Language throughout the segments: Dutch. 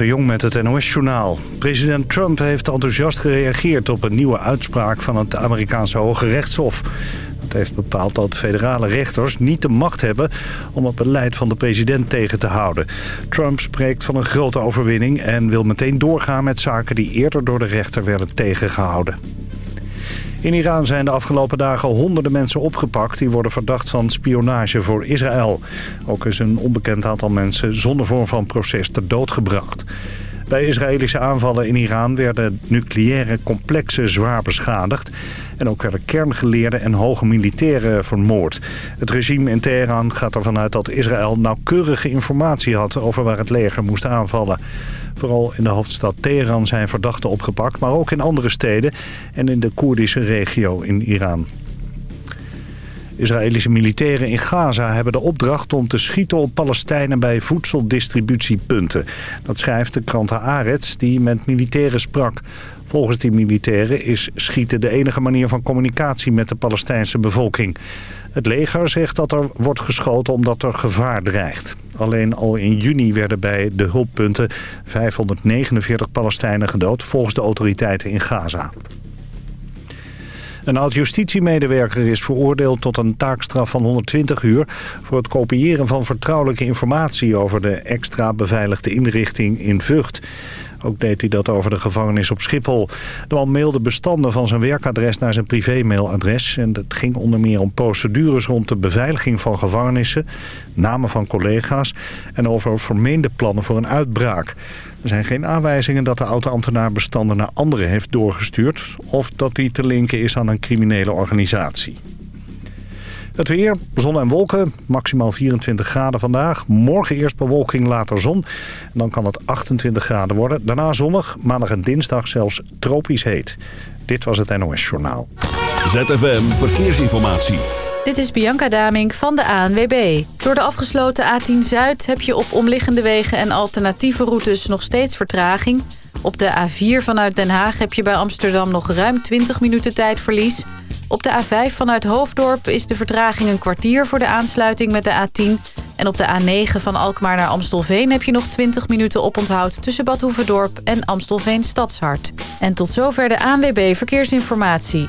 de Jong met het NOS-journaal. President Trump heeft enthousiast gereageerd op een nieuwe uitspraak van het Amerikaanse Hoge Rechtshof. Het heeft bepaald dat federale rechters niet de macht hebben om het beleid van de president tegen te houden. Trump spreekt van een grote overwinning en wil meteen doorgaan met zaken die eerder door de rechter werden tegengehouden. In Iran zijn de afgelopen dagen honderden mensen opgepakt... die worden verdacht van spionage voor Israël. Ook is een onbekend aantal mensen zonder vorm van proces ter dood gebracht. Bij Israëlische aanvallen in Iran werden nucleaire complexen zwaar beschadigd. En ook werden kerngeleerden en hoge militairen vermoord. Het regime in Teheran gaat ervan uit dat Israël nauwkeurige informatie had... over waar het leger moest aanvallen. Vooral in de hoofdstad Teheran zijn verdachten opgepakt... maar ook in andere steden en in de Koerdische regio in Iran. Israëlische militairen in Gaza hebben de opdracht om te schieten op Palestijnen bij voedseldistributiepunten. Dat schrijft de krant Haaretz die met militairen sprak. Volgens die militairen is schieten de enige manier van communicatie met de Palestijnse bevolking. Het leger zegt dat er wordt geschoten omdat er gevaar dreigt. Alleen al in juni werden bij de hulppunten 549 Palestijnen gedood volgens de autoriteiten in Gaza. Een oud-justitiemedewerker is veroordeeld tot een taakstraf van 120 uur... voor het kopiëren van vertrouwelijke informatie over de extra beveiligde inrichting in Vught. Ook deed hij dat over de gevangenis op Schiphol. De man mailde bestanden van zijn werkadres naar zijn privémailadres. En het ging onder meer om procedures rond de beveiliging van gevangenissen... namen van collega's en over vermeende plannen voor een uitbraak. Er zijn geen aanwijzingen dat de oud-ambtenaar bestanden naar anderen heeft doorgestuurd... of dat die te linken is aan een criminele organisatie. Het weer, zon en wolken, maximaal 24 graden vandaag. Morgen eerst bewolking, later zon. En dan kan het 28 graden worden. Daarna zonnig, maandag en dinsdag zelfs tropisch heet. Dit was het NOS Journaal. ZFM Verkeersinformatie. Dit is Bianca Damink van de ANWB. Door de afgesloten A10 Zuid heb je op omliggende wegen en alternatieve routes nog steeds vertraging. Op de A4 vanuit Den Haag heb je bij Amsterdam nog ruim 20 minuten tijdverlies. Op de A5 vanuit Hoofddorp is de vertraging een kwartier voor de aansluiting met de A10. En op de A9 van Alkmaar naar Amstelveen heb je nog 20 minuten oponthoud... tussen Bad Hoeverdorp en Amstelveen Stadshart. En tot zover de ANWB Verkeersinformatie.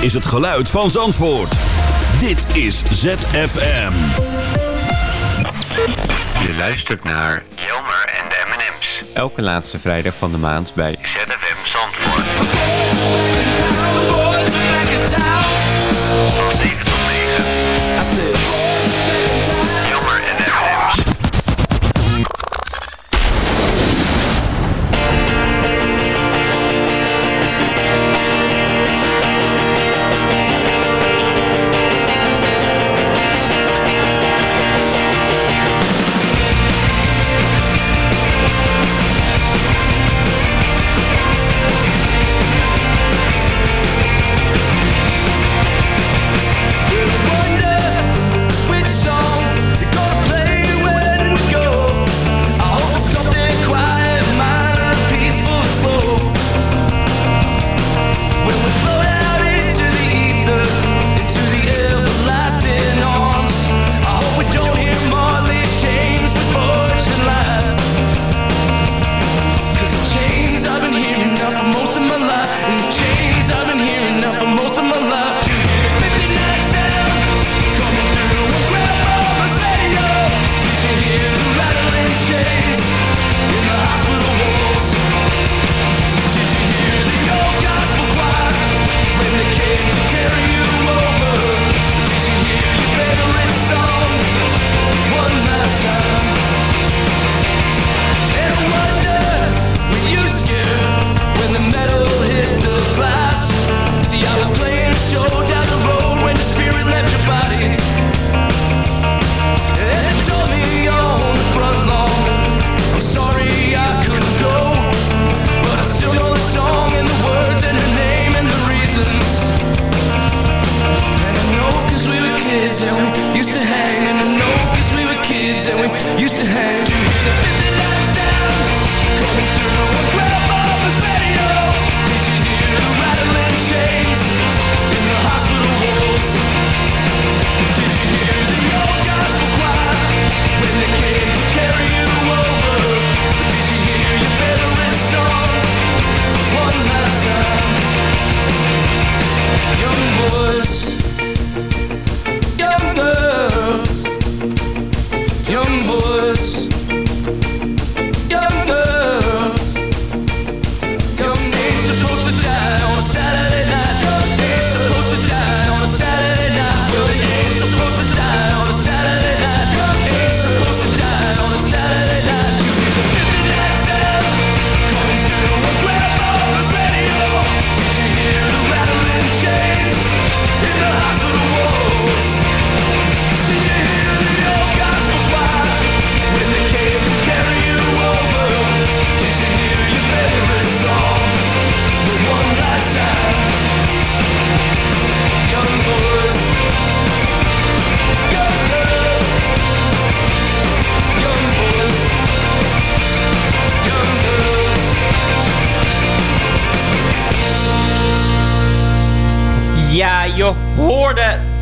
Is het geluid van Zandvoort. Dit is ZFM. Je luistert naar Jelmer en de M&M's. Elke laatste vrijdag van de maand bij ZFM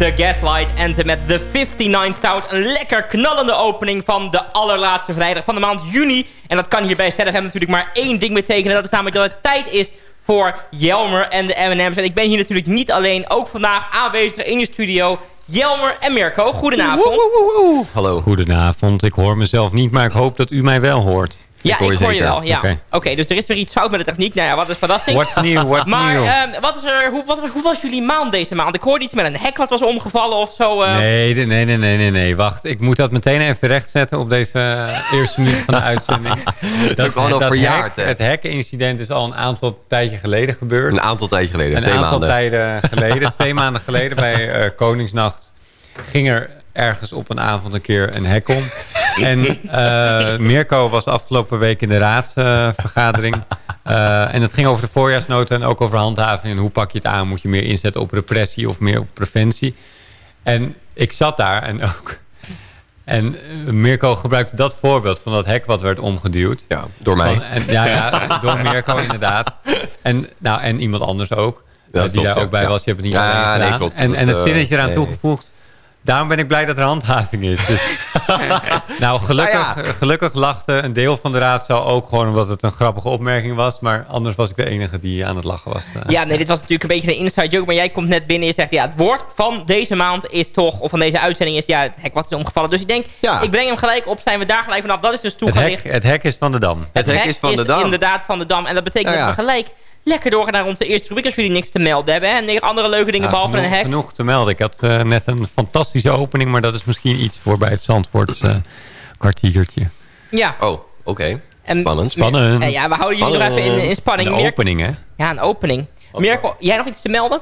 de Gaslight Anthem met The 59 Sound. Een lekker knallende opening van de allerlaatste vrijdag van de maand juni. En dat kan hier bij ZFM natuurlijk maar één ding betekenen. Dat is namelijk dat het tijd is voor Jelmer en de M&M's. En ik ben hier natuurlijk niet alleen, ook vandaag aanwezig in je studio... Jelmer en Mirko, goedenavond. Hallo. Goedenavond. Ik hoor mezelf niet, maar ik hoop dat u mij wel hoort. Ja, ik hoor, je, wel. Ja. Oké, dus er is weer iets fout met de techniek. Nou ja, wat is verrassing. What's new, what's maar new? ehm, wat is er, hoe, wat, hoe was jullie maand deze maand? Ik hoorde iets met een hek wat was omgevallen of zo. eh. Nee, nee, nee, nee, nee, nee. Wacht, ik moet dat meteen even rechtzetten op deze eh, eerste minuut van de uitzending. Dat, ook al verjaard, hek- hè? Het hekkenincident is al een aantal tijdje geleden gebeurd. Een aantal tijd geleden, Een twee aantal maanden. tijden geleden, twee maanden geleden bij eh, Koningsnacht, ging er ergens op een avond een keer een hek om. En eh, Mirko was afgelopen week in de raadsvergadering. Eh, en het ging over de voorjaarsnota en ook over handhaving. En hoe pak je het aan? Moet je meer inzetten op repressie of meer op preventie? En ik zat daar en ook... En Mirko gebruikte dat voorbeeld van dat hek wat werd omgeduwd. Ja, door mij. Van- en, ja, ja, door Mirko inderdaad. En, nou, en iemand anders ook. Ja, eh, die klopt, daar ook bij was. Je hebt het niet Ja, alleen nee, gedaan. klopt. En, en het zinnetje eraan nee. toegevoegd. Daarom ben ik blij dat er handhaving is. Dus, nou, gelukkig, Nou gelukkig lachte een deel van de raadzaal ook gewoon omdat het een grappige opmerking was. Maar anders was ik de enige die aan het lachen was. eh. Ja, nee, dit was natuurlijk een beetje een inside joke. Maar jij komt net binnen en je zegt... Ja, het woord van deze maand is toch... Of van deze uitzending is... Ja, het hek wat is omgevallen. Dus ik denk, Ja. ik breng hem gelijk op. Zijn we daar gelijk vanaf. Dat is dus het, hek, toegelicht. het hek is van de Dam. Het hek is van de dam. inderdaad van de Dam. En dat betekent Ja, ja. dat we gelijk lekker doorgaan naar onze eerste rubriek... als jullie niks te melden hebben. hè. En negen andere leuke dingen Ja, behalve genoeg, een hek. genoeg te melden. Ik had eh, net een fantastische opening. Maar dat is misschien iets voor bij het Zandvoorts eh, kwartiertje. Ja. Oh, oké. En, Spannend. Spannend. Ja, we houden jullie nog even in, in spanning. Een opening, hè? Ja, een opening. Mirko, jij nog iets te melden?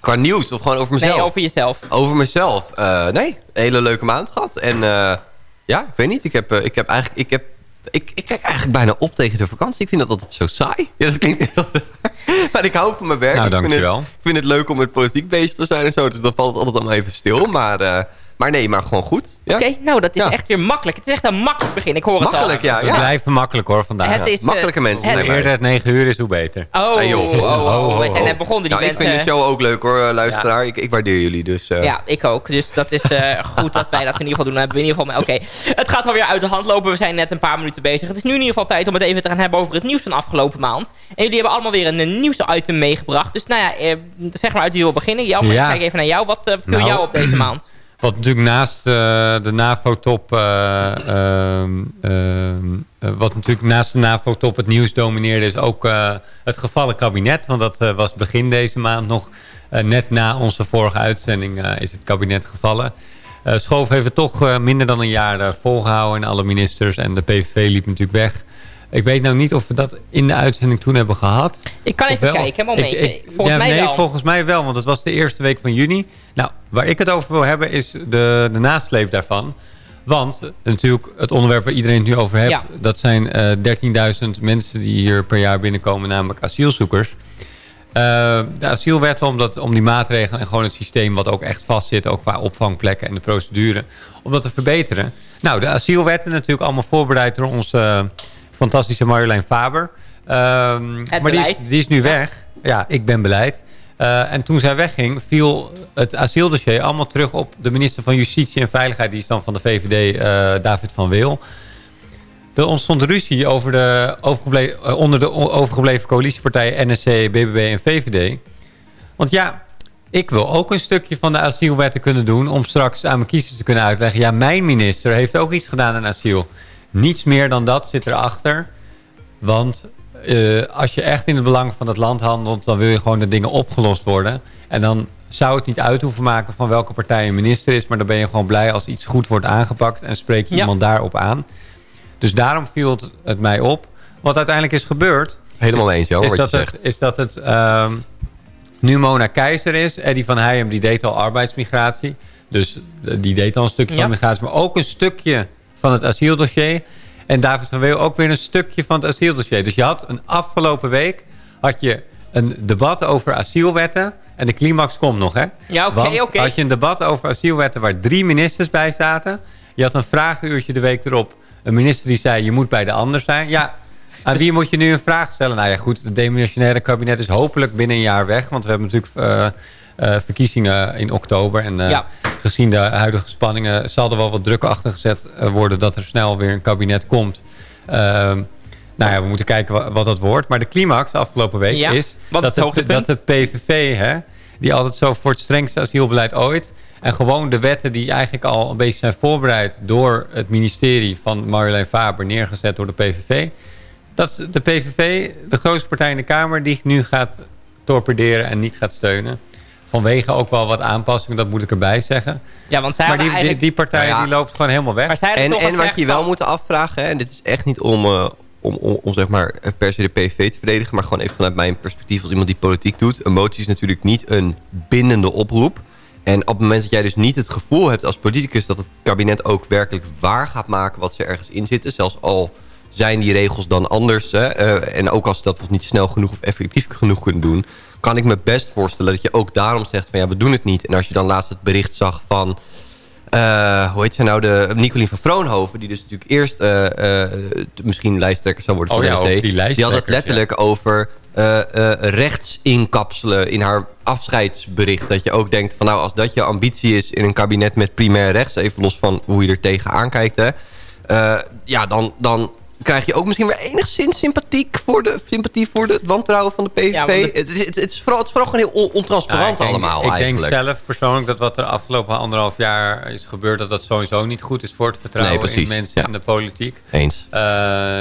Qua nieuws of gewoon over mezelf? Nee, over jezelf. Over mezelf? Eh, nee, een hele leuke maand gehad. En eh, ja, ik weet niet. Ik heb, ik heb eigenlijk... Ik heb ik, ik kijk eigenlijk bijna op tegen de vakantie. Ik vind dat altijd zo saai. Ja, dat klinkt heel... maar ik hou van mijn werk. Nou, ik, vind het, ik vind het leuk om met politiek bezig te zijn en zo. Dus dan valt het altijd allemaal even stil. Maar, eh, maar nee, maar gewoon goed. Ja? Oké, nou dat is Ja. echt weer makkelijk. Het is echt een makkelijk begin. Ik hoor het Makkelijk, al. ja. We ja. blijven makkelijk hoor vandaag. Het is, eh, Makkelijke mensen Hoe eerder het 9 uur is, hoe beter. Oh, oh, oh, Oh, we zijn net begonnen. Die Nou, ik vind de show ook leuk hoor, eh, luisteraar. Ik, ik waardeer jullie. Dus, eh, Ja, ik ook. Dus dat is eh, goed dat wij dat in ieder geval doen. Dan hebben we in ieder geval... Oké, het gaat alweer uit de hand lopen. We zijn net een paar minuten bezig. Het is nu in ieder geval tijd om het even te gaan hebben over het nieuws van afgelopen maand. En jullie hebben allemaal weer een, nieuwsitem meegebracht. Dus nou ja, eh, zeg maar uit wie wil beginnen. Jan, Ja. ik kijk even naar jou. Wat uh, viel Nou. jou op deze maand? Wat natuurlijk naast eh, de NAVO-top... eh, ehm, ehm, eh, wat natuurlijk naast de NAVO-top het nieuws domineerde... is ook het gevallen kabinet. Want dat was begin deze maand nog. net na onze vorige uitzending is het kabinet gevallen. Schoof heeft het toch minder dan een jaar eh, volgehouden... en alle ministers en de PVV liep natuurlijk weg... Ik weet nou niet of we dat in de uitzending toen hebben gehad. Ik kan even kijken, een momentje. Ik- ik- Volgens ja, mij nee, wel. volgens mij wel, want het was de eerste week van juni. Nou, waar ik het over wil hebben is de, de nasleep daarvan. Want eh, natuurlijk het onderwerp waar iedereen het nu over heeft... Ja. dat zijn eh 13.000 mensen die hier per jaar binnenkomen, namelijk asielzoekers. Eh, de asielwet om, dat, om die maatregelen en gewoon het systeem wat ook echt vastzit... ook qua opvangplekken en de procedure, om dat te verbeteren. Nou, de asielwetten natuurlijk allemaal voorbereid door onze eh, fantastische Marjolein Faber. Ehm, maar die is, die is nu weg. Ja, ik ben beleid. Eh, en toen zij wegging, viel het asieldossier allemaal terug op de minister van Justitie en Veiligheid. Die is dan van de VVD, eh, David van Weel. Er ontstond ruzie over de overgeble- eh, onder de overgebleven coalitiepartijen NSC, BBB en VVD. Want ja, ik wil ook een stukje van de asielwetten kunnen doen... om straks aan mijn kiezers te kunnen uitleggen... ja, mijn minister heeft ook iets gedaan aan asiel. Niets meer dan dat zit erachter. Want eh, als je echt in het belang van het land handelt... dan wil je gewoon dat dingen opgelost worden. En dan zou het niet uit hoeven maken van welke partij een minister is... maar dan ben je gewoon blij als iets goed wordt aangepakt... en spreek je Ja. iemand daarop aan. Dus daarom viel het, het mij op. Wat uiteindelijk is gebeurd... Helemaal eens, Jan, is wat dat, je het, zegt. is dat het ehm, nu Mona Keizer is. Eddie van Heijem die deed al arbeidsmigratie. Dus eh, die deed al een stukje Ja. van migratie. Maar ook een stukje van het asieldossier. En David van Weel ook weer een stukje van het asieldossier. Dus je had een afgelopen week had je een debat over asielwetten. En de climax komt nog, hè? Ja, oké, oké. had je een debat over asielwetten waar drie ministers bij zaten. Je had een vragenuurtje de week erop. Een minister die zei, je moet bij de ander zijn. Ja, aan wie moet je nu een vraag stellen? Nou ja, goed, het demissionaire kabinet is hopelijk binnen een jaar weg. Want we hebben natuurlijk eh, verkiezingen in oktober. En eh, Ja. gezien de huidige spanningen zal er wel wat druk achter gezet eh, worden... dat er snel weer een kabinet komt. Ehm, nou ja, we moeten kijken wa- wat dat wordt. Maar de climax afgelopen week Ja, is dat, de, dat de PVV, hè, die altijd zo voor het strengste asielbeleid ooit... en gewoon de wetten die eigenlijk al een beetje zijn voorbereid... door het ministerie van Marjolein Faber neergezet door de PVV... dat is de PVV, de grootste partij in de Kamer... die nu gaat torpederen en niet gaat steunen. Vanwege ook wel wat aanpassingen, dat moet ik erbij zeggen. Ja, want zij Maar die, die, eigenlijk... die partij Nou ja. die loopt gewoon helemaal weg. maar zij En, toch en wat je wel van- moet afvragen, hè, en dit is echt niet om, eh, om, om, om zeg maar eh, per se de PVV te verdedigen, maar gewoon even vanuit mijn perspectief als iemand die politiek doet. Een motie is natuurlijk niet een bindende oproep. En op het moment dat jij dus niet het gevoel hebt als politicus dat het kabinet ook werkelijk waar gaat maken wat ze ergens in zitten, zelfs al zijn die regels dan anders, hè, eh, en ook als ze dat niet snel genoeg of effectief genoeg kunnen doen, kan ik me best voorstellen dat je ook daarom zegt van ja, we doen het niet. En als je dan laatst het bericht zag van eh, hoe heet ze nou, de Nicolien van Vroonhoven... die dus natuurlijk eerst eh, eh, misschien lijsttrekker zou worden Oh van ja, de over NSC. die had het letterlijk over rechts inkapselen in haar afscheidsbericht. Dat je ook denkt van nou, als dat je ambitie is in een kabinet met primair rechts... even los van hoe je er tegenaan kijkt, hè, ja, dan... dan krijg je ook misschien weer enigszins sympathiek voor de, sympathie voor de, het wantrouwen van de PVV. Ja, want de- het, is, het, is vooral, het is vooral gewoon heel on- ontransparant ik denk- allemaal Ik eigenlijk. denk zelf persoonlijk dat wat er afgelopen anderhalf jaar is gebeurd... dat dat sowieso niet goed is voor het vertrouwen Nee, in mensen ja. in de politiek. Eens. Eh,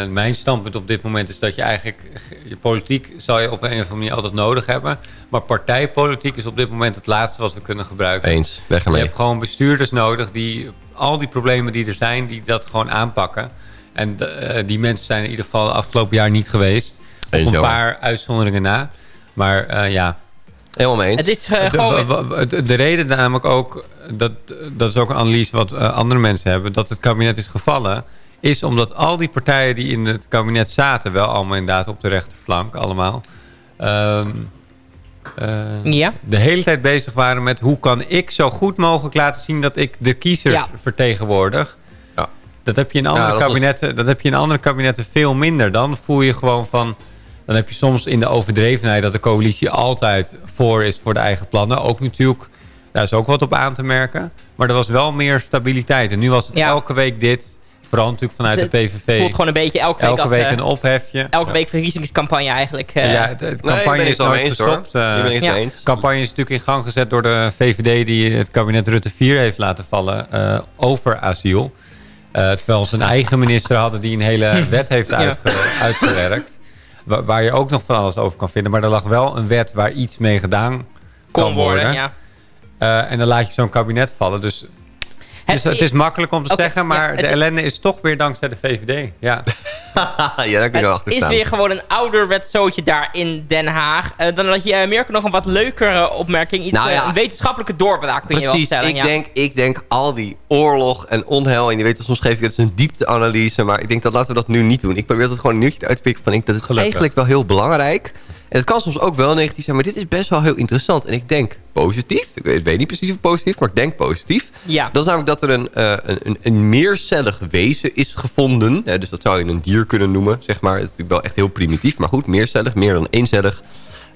mijn standpunt op dit moment is dat je eigenlijk... Je politiek zal je op een of andere manier altijd nodig hebben. Maar partijpolitiek is op dit moment het laatste wat we kunnen gebruiken. Eens. Weg Je ermee. hebt gewoon bestuurders nodig die al die problemen die er zijn... die dat gewoon aanpakken. En eh, die mensen zijn in ieder geval afgelopen jaar niet geweest. Op een paar uitzonderingen na. Maar eh, ja, Helemaal mee eens. Het is eh, de, gewoon... de, de reden namelijk ook, dat, dat is ook een analyse wat andere mensen hebben, dat het kabinet is gevallen, is omdat al die partijen die in het kabinet zaten, wel allemaal inderdaad op de rechterflank allemaal, ehm, eh, Ja. de hele tijd bezig waren met hoe kan ik zo goed mogelijk laten zien dat ik de kiezers Ja. vertegenwoordig. Dat heb je in andere dat was- kabinetten, dat heb je in andere kabinetten veel minder. Dan voel je gewoon van. Dan heb je soms in de overdrevenheid dat de coalitie altijd voor is voor de eigen plannen. Ook natuurlijk, daar is ook wat op aan te merken. Maar er was wel meer stabiliteit. En nu was het Ja. elke week dit. Vooral natuurlijk vanuit Het de PVV. voelt gewoon een beetje elke week elke als... week eh, een ophefje. elke week verkiezingscampagne eigenlijk. eh. ja, het, het Nee, ik campagne ben is nooit eens hoor. gestopt. Eh, Ik ben het Ja. mee eens. de campagne is natuurlijk in gang gezet door de VVD... die het kabinet Rutte 4 heeft laten vallen eh, over asiel. Eh, terwijl ze een eigen minister hadden die een hele wet heeft uitge- uitgewerkt. Wa- waar je ook nog van alles over kan vinden. Maar er lag wel een wet waar iets mee gedaan kon kan worden, worden. ja. Eh, en dan laat je zo'n kabinet vallen. Dus het is, het is makkelijk om te zeggen... maar ja, de ellende is toch weer dankzij de VVD. Ja. ja, daar kun je wel Het achter is weer gewoon een ouderwets zootje daar in Den Haag. Eh, dan had je uh, Mirko nog een wat leukere opmerking. Iets, Nou ja. eh, een wetenschappelijke doorbraak kun je wel Precies, stellen. ik, ja. denk, ik denk al die oorlog en onheil... en je weet, soms geef ik het is een diepteanalyse... maar ik denk dat laten we dat nu niet doen. Ik probeer het gewoon een nieuwtje uit te pikken van... Ik, dat is Gelukkig. eigenlijk wel heel belangrijk. En het kan soms ook wel negatief zijn... maar dit is best wel heel interessant. En ik denk positief. Ik weet, weet niet precies of positief, maar ik denk positief. Ja. Dat is namelijk dat er een, eh, een, een, een meercellig wezen is gevonden. Dus dat zou je een dier kunnen noemen, zeg maar. Het is natuurlijk wel echt heel primitief, maar goed, meercellig, meer dan eencellig.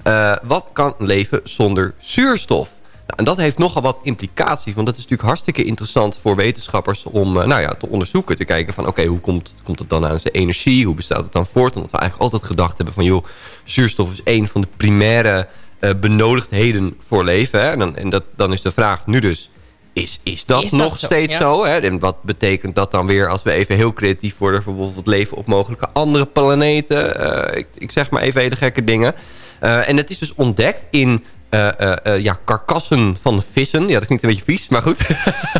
Eh, wat kan leven zonder zuurstof? En dat heeft nogal wat implicaties, want dat is natuurlijk hartstikke interessant voor wetenschappers om eh, nou ja, te onderzoeken. Te kijken van oké, hoe komt, komt het dan aan zijn energie? Hoe bestaat het dan voort? Omdat we eigenlijk altijd gedacht hebben van joh, zuurstof is een van de primaire eh, benodigdheden voor leven. Hè? En, dan, en dat, dan is de vraag nu dus... Is, is dat Is dat nog zo? steeds Ja. zo? Hè? En wat betekent dat dan weer als we even heel creatief worden... voor bijvoorbeeld leven op mogelijke andere planeten? Eh, ik, ik zeg maar even hele gekke dingen. En het is dus ontdekt in eh, ja, karkassen van vissen. Ja, dat klinkt een beetje vies, maar goed.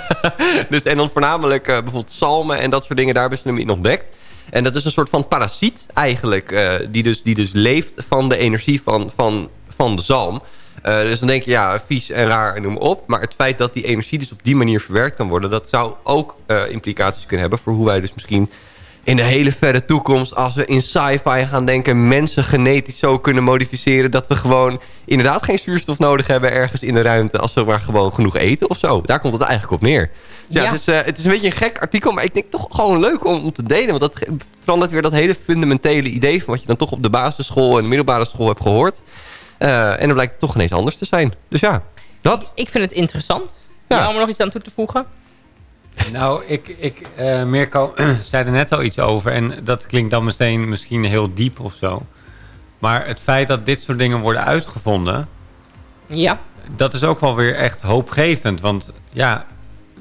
dus, en dan voornamelijk bijvoorbeeld zalmen en dat soort dingen. Daar hebben ze hem in ontdekt. En dat is een soort van parasiet eigenlijk. die, dus, die dus leeft van de energie van, van, van de zalm. Dus dan denk je, ja, vies en raar en noem maar op. Maar het feit dat die energie dus op die manier verwerkt kan worden... dat zou ook implicaties kunnen hebben... voor hoe wij dus misschien in de hele verre toekomst... als we in sci-fi gaan denken... mensen genetisch zo kunnen modificeren... dat we gewoon inderdaad geen zuurstof nodig hebben... ergens in de ruimte... als we maar gewoon genoeg eten of zo. Daar komt het eigenlijk op neer. Dus ja, Ja. Het, is, eh, het is een beetje een gek artikel... maar ik denk toch gewoon leuk om, om te delen. Want dat verandert weer dat hele fundamentele idee... van wat je dan toch op de basisschool en de middelbare school hebt gehoord... Eh, en dan blijkt het toch ineens anders te zijn. Dus ja, dat. Ik vind het interessant. Ja. om er nog iets aan toe te voegen? Nou, ik, ik, eh Mirko zei er net al iets over. En dat klinkt dan meteen misschien heel diep of zo. Maar het feit dat dit soort dingen worden uitgevonden... Ja. dat is ook wel weer echt hoopgevend. Want ja,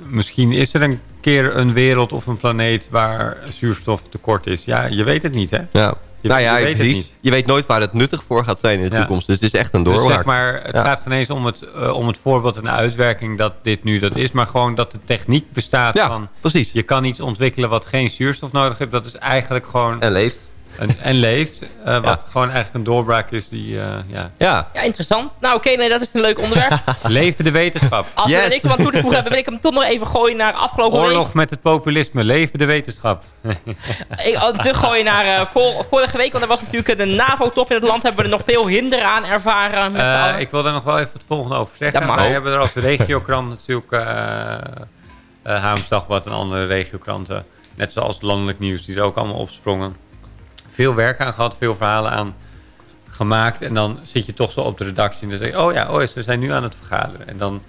misschien is er een keer een wereld of een planeet... waar zuurstof tekort is. Ja, je weet het niet, hè? Ja. Je, nou ja, je weet het niet. Je weet nooit waar het nuttig voor gaat zijn in de Ja. toekomst. Dus het is echt een Dus doorwaart. zeg maar, het Ja. gaat geen eens om het, eh, om het voorbeeld en de uitwerking dat dit nu dat is. Maar gewoon dat de techniek bestaat Ja, van... precies. Je kan iets ontwikkelen wat geen zuurstof nodig heeft. Dat is eigenlijk gewoon... En leeft. Een- en leeft. eh, wat Ja. gewoon eigenlijk een doorbraak is die... eh, ja. Ja. Ja, interessant. Nou, oké, nee, dat is een leuk onderwerp. Levende wetenschap. Als we Yes. er niks aan toe te voegen hebben, wil ik hem toch nog even gooien naar afgelopen Oorlog met het populisme. Levende wetenschap. week. Ik, oh, teruggooien naar eh, vor- vorige week, want er was natuurlijk de NAVO-top in het land. Hebben we er nog veel hinder aan ervaren. Met Eh, ik wil daar nog wel even het volgende over zeggen. Wij hebben er als regiokrant natuurlijk... eh uh, Haamsdagblad en andere regiokranten. Net zoals landelijk nieuws, die er ook allemaal opsprongen. Veel werk aan gehad, veel verhalen aan gemaakt. En dan zit je toch zo op de redactie en dan zeg je... Oh ja, oh, ze zijn nu aan het vergaderen. En dan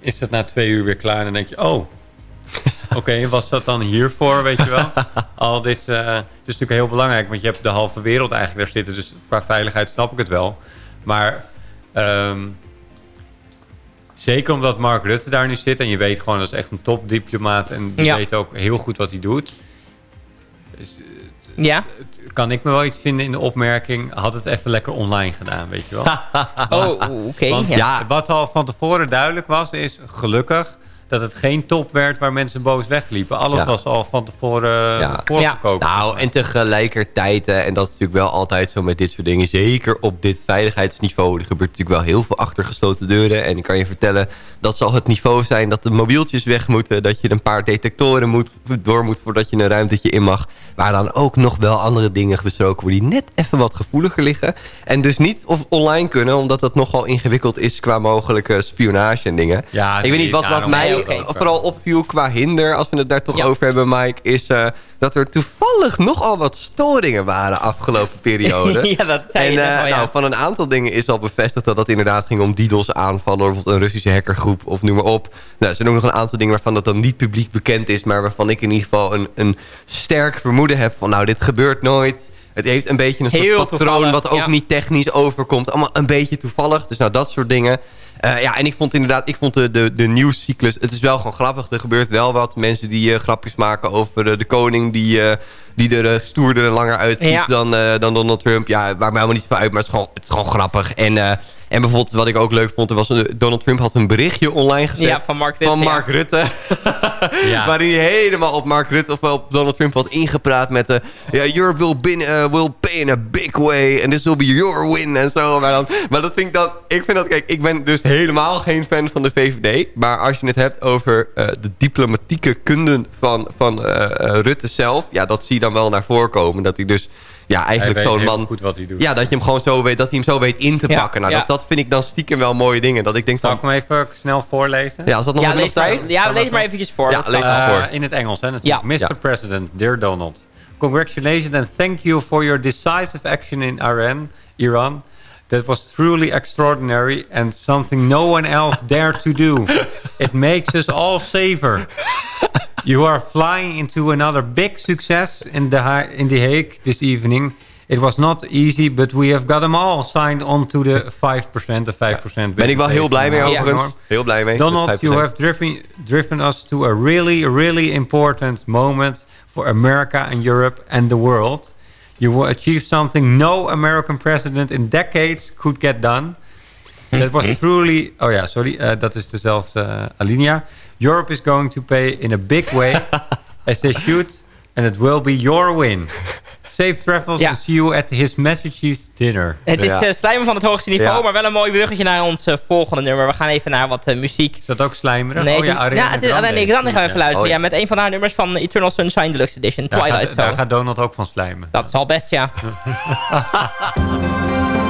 is dat na twee uur weer klaar. En dan denk je, oh... Oké, was dat dan hiervoor, weet je wel? Al dit, eh, het is natuurlijk heel belangrijk, want je hebt de halve wereld eigenlijk daar zitten. Dus qua veiligheid snap ik het wel. Maar ehm, zeker omdat Mark Rutte daar nu zit... en je weet gewoon, dat is echt een topdiplomaat... en die Ja. weet ook heel goed wat hij doet... Dus, Ja? het- kan ik me wel iets vinden in de opmerking... had het even lekker online gedaan, weet je wel? Oh, oké. Ja. wat al van tevoren duidelijk was, is gelukkig dat het geen top werd waar mensen boos wegliepen. Alles Ja. was al van tevoren Ja. voorgekookt. Nou, en tegelijkertijd, eh, en dat is natuurlijk wel altijd zo met dit soort dingen... zeker op dit veiligheidsniveau, er gebeurt natuurlijk wel heel veel achter gesloten deuren... en ik kan je vertellen, dat zal het niveau zijn dat de mobieltjes weg moeten... dat je een paar detectoren moet, door moet voordat je een ruimtetje in mag... waar dan ook nog wel andere dingen besproken worden... die net even wat gevoeliger liggen. En dus niet of online kunnen, omdat dat nogal ingewikkeld is... qua mogelijke spionage en dingen. Ja, ik weet niet, wat, wat mij vooral opviel qua hinder... als we het daar toch Ja. over hebben, Mike... is eh, dat er toevallig nogal wat storingen waren afgelopen periode. ja, dat zei en je eh, al, ja. nou, van een aantal dingen is al bevestigd dat dat inderdaad ging om DDoS aanvallen. Bijvoorbeeld een Russische hackergroep of noem maar op. Nou, er zijn ook nog een aantal dingen waarvan dat dan niet publiek bekend is. Maar waarvan ik in ieder geval een, een sterk vermoeden heb van nou dit gebeurt nooit. Het heeft een beetje een soort Heel patroon wat ook ja. niet technisch overkomt. Allemaal een beetje toevallig. Dus nou dat soort dingen. Eh, ja, en ik vond inderdaad, ik vond de, de, de nieuwscyclus, het is wel gewoon grappig. Er gebeurt wel wat. Mensen die eh, grapjes maken over eh, de koning die, die er stoerder en langer uitziet Ja. dan, dan Donald Trump. Ja, het maakt me helemaal niet van uit, maar het is gewoon, het is gewoon grappig. En, en bijvoorbeeld wat ik ook leuk vond, er was een, Donald Trump had een berichtje online gezet. Ja, van Mark Rutte, Van ja. Mark Rutte. Ja. Waarin hij helemaal op Mark Rutte of op Donald Trump had ingepraat met... eh ja, Europe will, bin, eh, will pay in a big way and this will be your win en zo. Maar, dan, maar dat vind ik dan... Ik vind dat, kijk, ik ben dus helemaal geen fan van de VVD. Maar als je het hebt over eh, de diplomatieke kunden van, van Rutte zelf... Ja, dat zie je dan wel naar voren komen. Dat hij dus ja, eigenlijk zo'n man... goed wat hij doet. Ja, dat je hem gewoon zo weet, dat hij hem zo weet in te Ja, pakken. Nou, ja. dat, dat vind ik dan stiekem wel mooie dingen. Dat ik denk Zal ik hem even snel voorlezen? Ja, als dat nog Ja, maar, tijd? ja, lees maar eventjes voor. Ja, lees maar. Uh, voor. in het Engels, hè, natuurlijk. Ja. Mr. Ja. President, dear Donald. Congratulations and thank you for your decisive action in Iran. Iran. That was truly extraordinary and something no one else dared to do. It makes us all safer. You are flying into another big success in the, Ha- in the Hague this evening. It was not easy, but we have got them all signed on to the 5%. De 5% Ben ik wel heel blij mee Ja. overigens. Heel blij mee. Donald, you have driven, driven us to a really, really important moment for America and Europe and the world. You will achieve something no American president in decades could get done. That was truly... Oh ja, sorry. eh, dat is dezelfde eh, alinea. Europe is going to pay in a big way, as they should. And it will be your win. Safe travels Ja. and see you at his Messages dinner. Het is Ja. eh, slijmen van het hoogste niveau, Ja. maar wel een mooi bruggetje naar ons volgende nummer. We gaan even naar wat muziek. Is dat ook slijmerig? Nee, oh ja, Ariana het is Grande. Ariana Grande gaan we even Ja. luisteren. Oh, ja. Ja, met een van haar nummers van Eternal Sunshine Deluxe Edition, Daar Twilight gaat, daar gaat Donald ook van slijmen. Dat is al best, ja.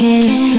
can't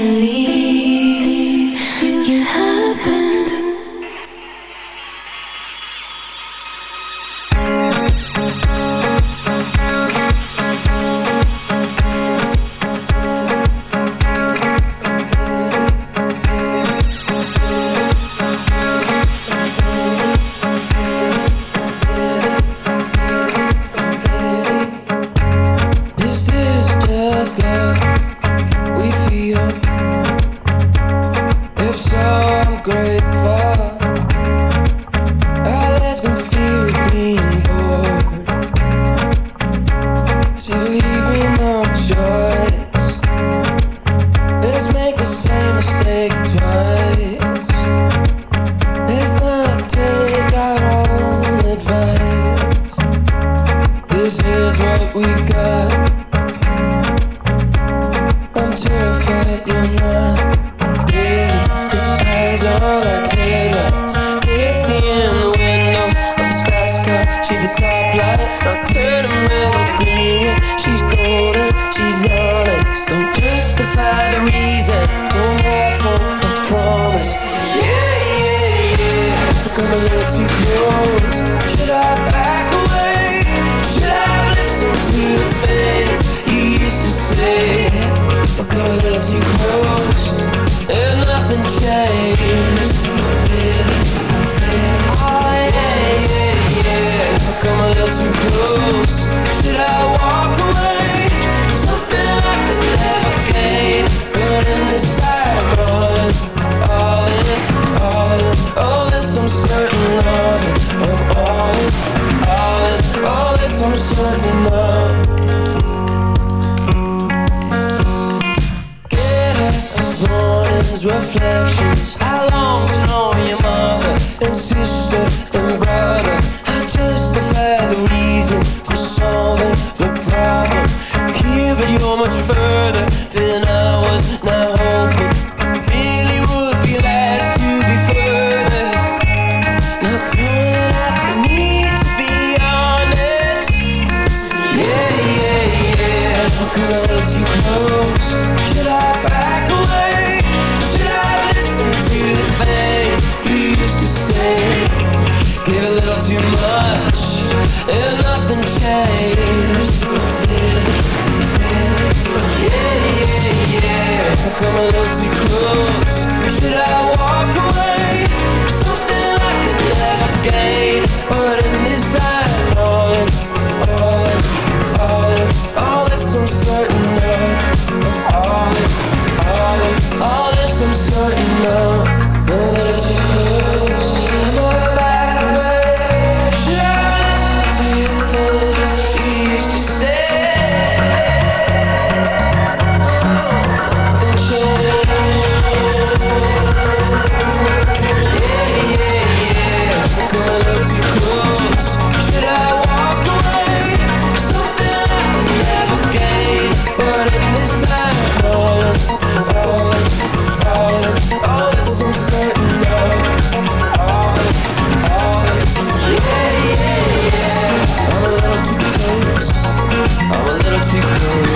I'm a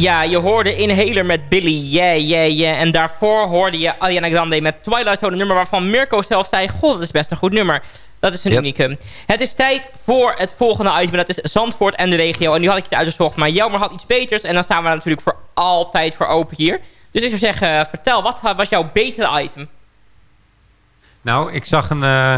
Ja, je hoorde Inhaler met Billy, yeah, yeah, yeah. En daarvoor hoorde je Ariana Grande met Twilight Zone, een nummer waarvan Mirko zelf zei... God, dat is best een goed nummer. Dat is een Yep. unieke. Het is tijd voor het volgende item. Dat is Zandvoort en de regio. En nu had ik het uitgezocht, maar Jelmer had iets beters. En dan staan we natuurlijk voor altijd voor open hier. Dus ik zou zeggen, vertel, wat was jouw betere item? Nou, ik zag een, eh,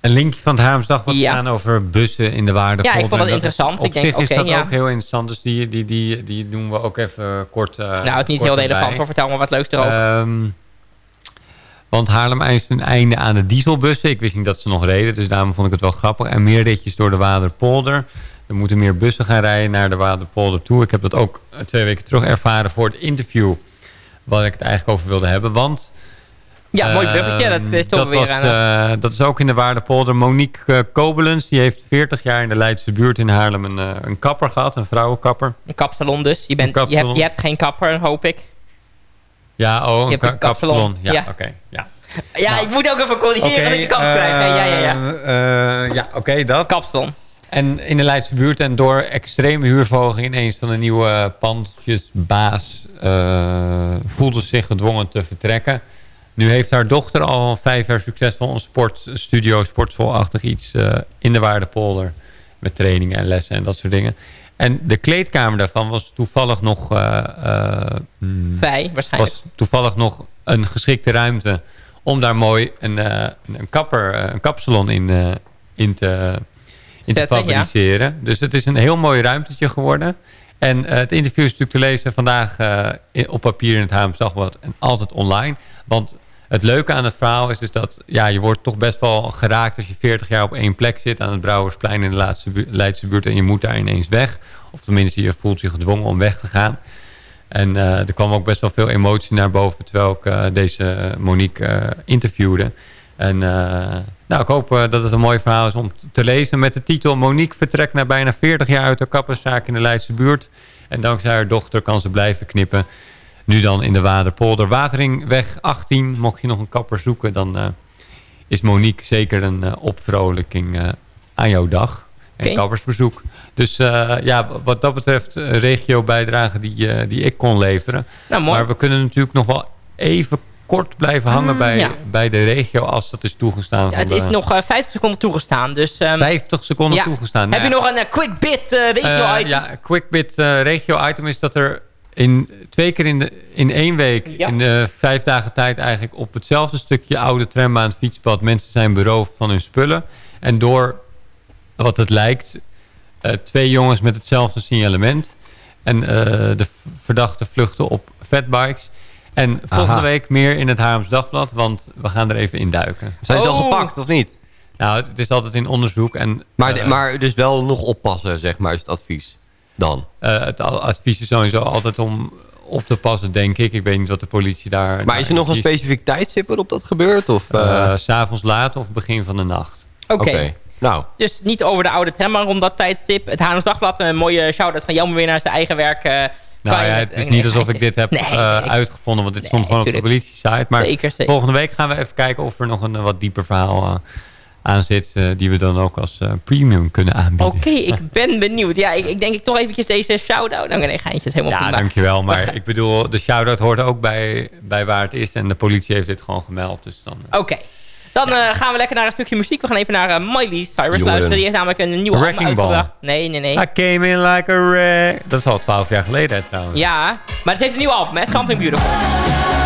een linkje van het Haarlems Dagblad Ja. staan over bussen in de waardepolder. Ja, ik vond dat is- interessant. Op Ik denk, zich is oké, dat ja. ook heel interessant. Dus die, die, die, die doen we ook even kort eh nou, het niet kort heel erbij. relevant hoor. Vertel me wat leuks erover. Ehm, want Haarlem eist een einde aan de dieselbussen. Ik wist niet dat ze nog reden, dus daarom vond ik het wel grappig. En meer ritjes door de Waderpolder. Er moeten meer bussen gaan rijden naar de Waderpolder toe. Ik heb dat ook twee weken terug ervaren voor het interview... waar ik het eigenlijk over wilde hebben. Want ja, mooi bruggetje. Dat is toch dat weer was, aan... eh, eh, dat is ook in de Waardepolder. Monique eh, Kobelens, die heeft 40 jaar in de Leidse buurt in Haarlem een, eh, een kapper gehad. Een vrouwenkapper. een kapsalon dus. Je, bent, Een je, hebt, je hebt geen kapper, hoop ik. Ja, oh, een, ka- een kapsalon. Ja, Ja. oké. ja. Ja, ik moet ook even corrigeren Oké, dat ik de kans krijg. Ja, ja, ja. eh, eh, ja, oké, dat. Kapsalon. En in de Leidse buurt en door extreme huurverhoging ineens van de nieuwe pandjesbaas eh voelde zich gedwongen te vertrekken. Nu heeft haar dochter al vijf jaar succesvol een sportstudio, sportschoolachtig iets eh, in de Waardepolder. Met trainingen en lessen en dat soort dingen. En de kleedkamer daarvan was toevallig nog, eh, eh, hmm, Vrij, waarschijnlijk. was toevallig nog een geschikte ruimte om daar mooi een, een, kapper, een kapsalon in, in te, in te ja. fabriceren. Dus het is een heel mooi ruimtetje geworden. En het interview is natuurlijk te lezen vandaag in- op papier in het Haarlems Dagblad en altijd online. Want het leuke aan het verhaal is dus dat ja, je wordt toch best wel geraakt als je 40 jaar op één plek zit aan het Brouwersplein in de laatste Leidse buurt en je moet daar ineens weg. Of tenminste, je voelt je gedwongen om weg te gaan. En eh, er kwam ook best wel veel emotie naar boven terwijl ik eh, deze Monique eh, interviewde. En nou, ik hoop dat het een mooi verhaal is om te lezen met de titel Monique vertrekt na bijna 40 jaar uit de kapperszaak in de Leidse buurt. En dankzij haar dochter kan ze blijven knippen. Nu dan in de Waderpolder. Wateringweg 18. Mocht je nog een kapper zoeken, dan eh, is Monique zeker een eh, opvrolijking eh, aan jouw dag. En kappersbezoek. Dus ja, wat dat betreft regio bijdrage die, die ik kon leveren. Nou. Maar we kunnen natuurlijk nog wel even kort blijven hangen Ah, bij, ja. bij de regio als dat is toegestaan. Ja, het is nog eh, 50 seconden toegestaan. Dus, ehm, 50 seconden ja. toegestaan. Heb Nou je ja. nog een quick bit regio item? ja, quickbit eh regio item is dat er in, twee keer in, de, in één week, Ja. in de vijf dagen tijd eigenlijk op hetzelfde stukje oude trambaan fietspad, mensen zijn beroofd van hun spullen. En door wat het lijkt, eh, twee jongens met hetzelfde signalement. En eh, de verdachten vluchten op fatbikes. En volgende Aha. week meer in het Haarlems Dagblad, want we gaan er even induiken. Zijn ze al Oh. gepakt of niet? Nou, het is altijd in onderzoek. En, Maar, eh, maar dus wel nog oppassen, zeg maar, is het advies. Dan. Eh, het advies is sowieso altijd om op te passen, denk ik. Ik weet niet wat de politie daar... Maar is er nog een specifiek tijdstip waarop dat gebeurt? Of, eh, Uh, S'avonds laat of begin van de nacht. Oké. Nou, Dus niet over de oude tram, maar om dat tijdstip. Het Haarlems Dagblad, een mooie shout-out van Jelmer weer naar zijn eigen werk. eh, Nou ja, het is niet alsof ik dit heb Nee, eh, uitgevonden, want dit Nee, stond gewoon op de politie-site. Maar Zeker, zeker. volgende week gaan we even kijken of er nog een eh, wat dieper verhaal eh, aan zit... eh, die we dan ook als eh, premium kunnen aanbieden. Oké, ik ben benieuwd. Ja, ik, ik denk ik toch eventjes deze shout-out. Nou, nee, geintjes, helemaal Ja, prima. dankjewel. Maar ik bedoel, de shout-out hoort ook bij, bij waar het is. En de politie heeft dit gewoon gemeld. Dus dan... eh, Oké. Dan eh, gaan we lekker naar een stukje muziek. We gaan even naar eh, Miley Cyrus luisteren. Die heeft namelijk een nieuwe album Wrecking Ball. uitgebracht. Nee, nee, nee. I came in like a wreck. Dat is al twaalf jaar geleden trouwens. Ja, maar het heeft een nieuwe album, hè? Something Beautiful.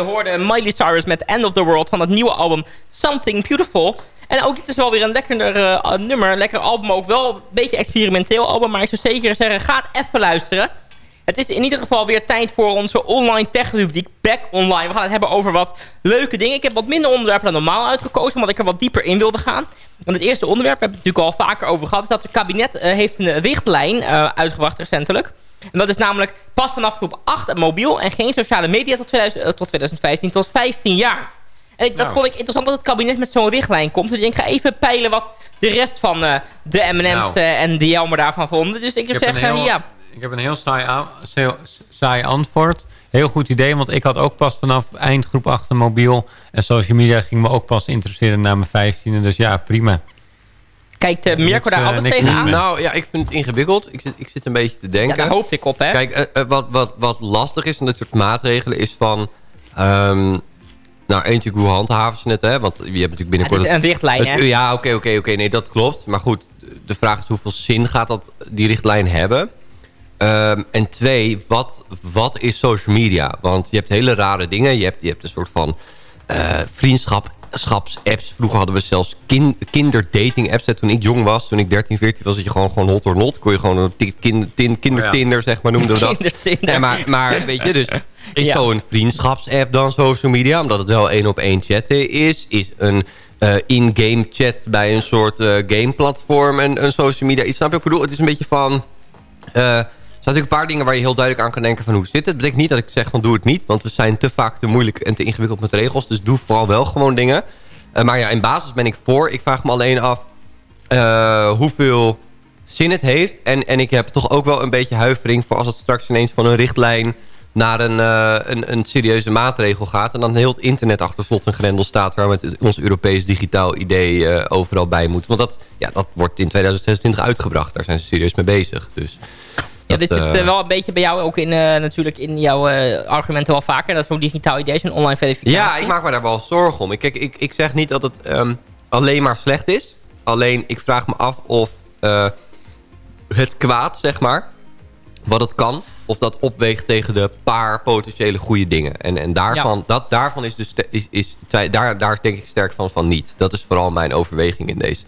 Je hoorde Miley Cyrus met End of the World van het nieuwe album Something Beautiful. En ook dit is wel weer een lekkerder eh, nummer, een lekker album. Ook wel een beetje experimenteel album, maar ik zou zeker zeggen, ga even luisteren. Het is in ieder geval weer tijd voor onze online tech-rubriek Back Online. We gaan het hebben over wat leuke dingen. Ik heb wat minder onderwerpen dan normaal uitgekozen, omdat ik er wat dieper in wilde gaan. Want het eerste onderwerp, we hebben het natuurlijk al vaker over gehad... is dat het kabinet eh, heeft een richtlijn eh, uitgebracht recentelijk. En dat is namelijk pas vanaf groep 8 mobiel... en geen sociale media tot, 2000, eh, tot 2015 tot 15 jaar. En ik, dat Nou. vond ik interessant dat het kabinet met zo'n richtlijn komt. Dus ik denk, ga even peilen wat de rest van eh, de M&M's Nou. eh, en de Jelmer daarvan vonden. Dus ik zou Ik zeggen, heel, ja... ik heb een heel saai, saai- antwoord. Heel goed idee, want ik had ook pas vanaf eind groep 8 een mobiel. En social media ging me ook pas interesseren na mijn 15e. Dus ja, prima. Kijkt uh, Mirko Niks, daar eh, anders niks tegenaan? Nou ja, ik vind het ingewikkeld. Ik zit, ik zit een beetje te denken. Ja, daar hoopte ik op, hè? Kijk, eh, eh, wat, wat, wat lastig is aan dit soort maatregelen is van... ehm, nou, eentje, hoe handhaven ze het, hè? Want je hebt natuurlijk binnenkort... Het is een richtlijn, het- hè? Ja, oké, oké, oké. Nee, dat klopt. Maar goed, de vraag is hoeveel zin gaat dat, die richtlijn hebben? Ehm, en twee, wat, wat is social media? Want je hebt hele rare dingen. Je hebt, je hebt een soort van eh vriendschapsapps. Vroeger hadden we zelfs kin, kinderdating apps. hè. Toen ik jong was, toen ik 13, 14 was, dat je gewoon, gewoon hot or not. Kon je gewoon een kin, tin, kindertinder, zeg maar, noemden we dat. Kindertinder. Ja, maar, maar weet je, dus is Ja. zo'n vriendschapsapp dan social media? Omdat het wel één op één chatten is. Is een eh, in-game chat bij een soort eh, gameplatform een, een social media iets. Snap je wat ik bedoel? Het is een beetje van... zijn natuurlijk een paar dingen waar je heel duidelijk aan kan denken van hoe zit het. Dat betekent niet dat ik zeg van doe het niet. Want we zijn te vaak te moeilijk en te ingewikkeld met regels. Dus doe vooral wel gewoon dingen. Eh, maar ja, in basis ben ik voor. Ik vraag me alleen af eh, hoeveel zin het heeft. En, en ik heb toch ook wel een beetje huivering voor als het straks ineens van een richtlijn naar een, eh, een, een serieuze maatregel gaat. En dan heel het internet achter slot en grendel staat... waar met ons Europees digitaal idee overal bij moet. Want dat, ja, dat wordt in 2026 uitgebracht. Daar zijn ze serieus mee bezig. Dus Ja, dat, dit zit eh, eh, wel een beetje bij jou ook in, eh, natuurlijk in jouw argumenten wel vaker. Dat zo'n digitaal idee is, een online verificatie. Ja, ik maak me daar wel zorgen om. Ik, kijk, ik, ik zeg niet dat het ehm, alleen maar slecht is. Alleen, ik vraag me af of het kwaad, zeg maar, wat het kan... of dat opweegt tegen de paar potentiële goede dingen. En, en daarvan, dat, daarvan is dus is, is, daar, daar denk ik sterk van, van niet. Dat is vooral mijn overweging in deze.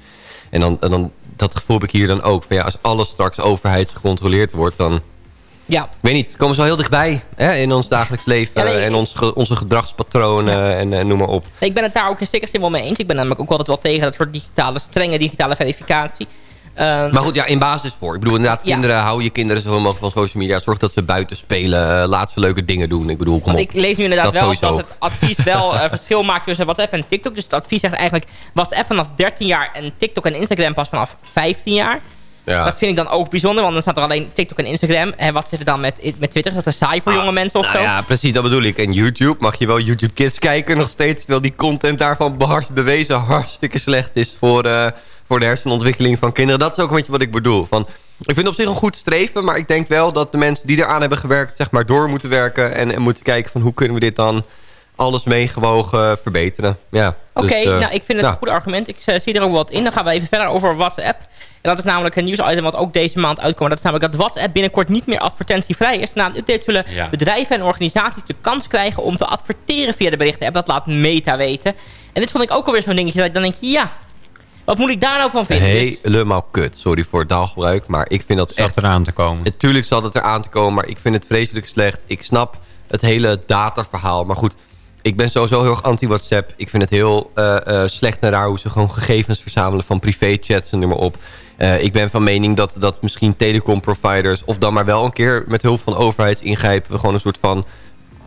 En dan, en dan dat gevoel heb ik hier dan ook. Van ja, als alles straks overheidsgecontroleerd wordt, dan... Ja. Ik weet niet, komen ze wel heel dichtbij hè, in ons dagelijks leven. Ja, nee, en ons, ge- onze gedragspatronen en, en noem maar op. Ik ben het daar ook in zekere zin wel mee eens. Ik ben namelijk ook altijd wel tegen dat soort digitale, strenge digitale verificatie. Eh, Maar goed, ja, in basis voor. Ik bedoel, inderdaad, Ja. kinderen, hou je kinderen zo mogelijk van social media. Zorg dat ze buiten spelen, eh, laat ze leuke dingen doen. Ik bedoel, kom Want op. ik lees nu inderdaad Dat wel dat het advies wel eh, verschil maakt tussen WhatsApp en TikTok. Dus het advies zegt eigenlijk WhatsApp vanaf 13 jaar en TikTok en Instagram pas vanaf 15 jaar. Ja. Dat vind ik dan ook bijzonder, want dan staat er alleen TikTok en Instagram. En wat zit er dan met, met Twitter? Is dat er saai voor jonge mensen of Nou zo? ja, precies, dat bedoel ik. En YouTube, mag je wel YouTube Kids kijken nog steeds... terwijl die content daarvan bewezen hartstikke slecht is... Voor, eh, voor de hersenontwikkeling van kinderen. Dat is ook een beetje wat ik bedoel. Van, ik vind het op zich een goed streven... maar ik denk wel dat de mensen die eraan hebben gewerkt... zeg maar door moeten werken en, en moeten kijken... van hoe kunnen we dit dan alles meegewogen verbeteren. Ja, Oké, dus, eh, nou ik vind het ja. een goed argument. Ik eh, zie er ook wat in. Dan gaan we even verder over WhatsApp. En dat is namelijk een nieuwsitem wat ook deze maand uitkomt. Dat is namelijk dat WhatsApp binnenkort niet meer advertentievrij is. Na een update zullen Ja. bedrijven en organisaties de kans krijgen om te adverteren via de berichten. Dat laat Meta weten. En dit vond ik ook alweer zo'n dingetje. Dat ik dan denk, ja, wat moet ik daar nou van vinden? Dus- Helemaal kut. Sorry voor het taalgebruik. Maar ik vind dat Zat echt... eraan te komen. Natuurlijk zal het eraan te komen. Maar ik vind het vreselijk slecht. Ik snap het hele dataverhaal. Maar goed, ik ben sowieso heel erg anti-WhatsApp. Ik vind het heel eh, eh, slecht en raar hoe ze gewoon gegevens verzamelen van privé-chats en noem maar op. Eh, ik ben van mening dat, dat misschien telecomproviders... of dan maar wel een keer met hulp van overheidsingrijpen... we gewoon een soort van,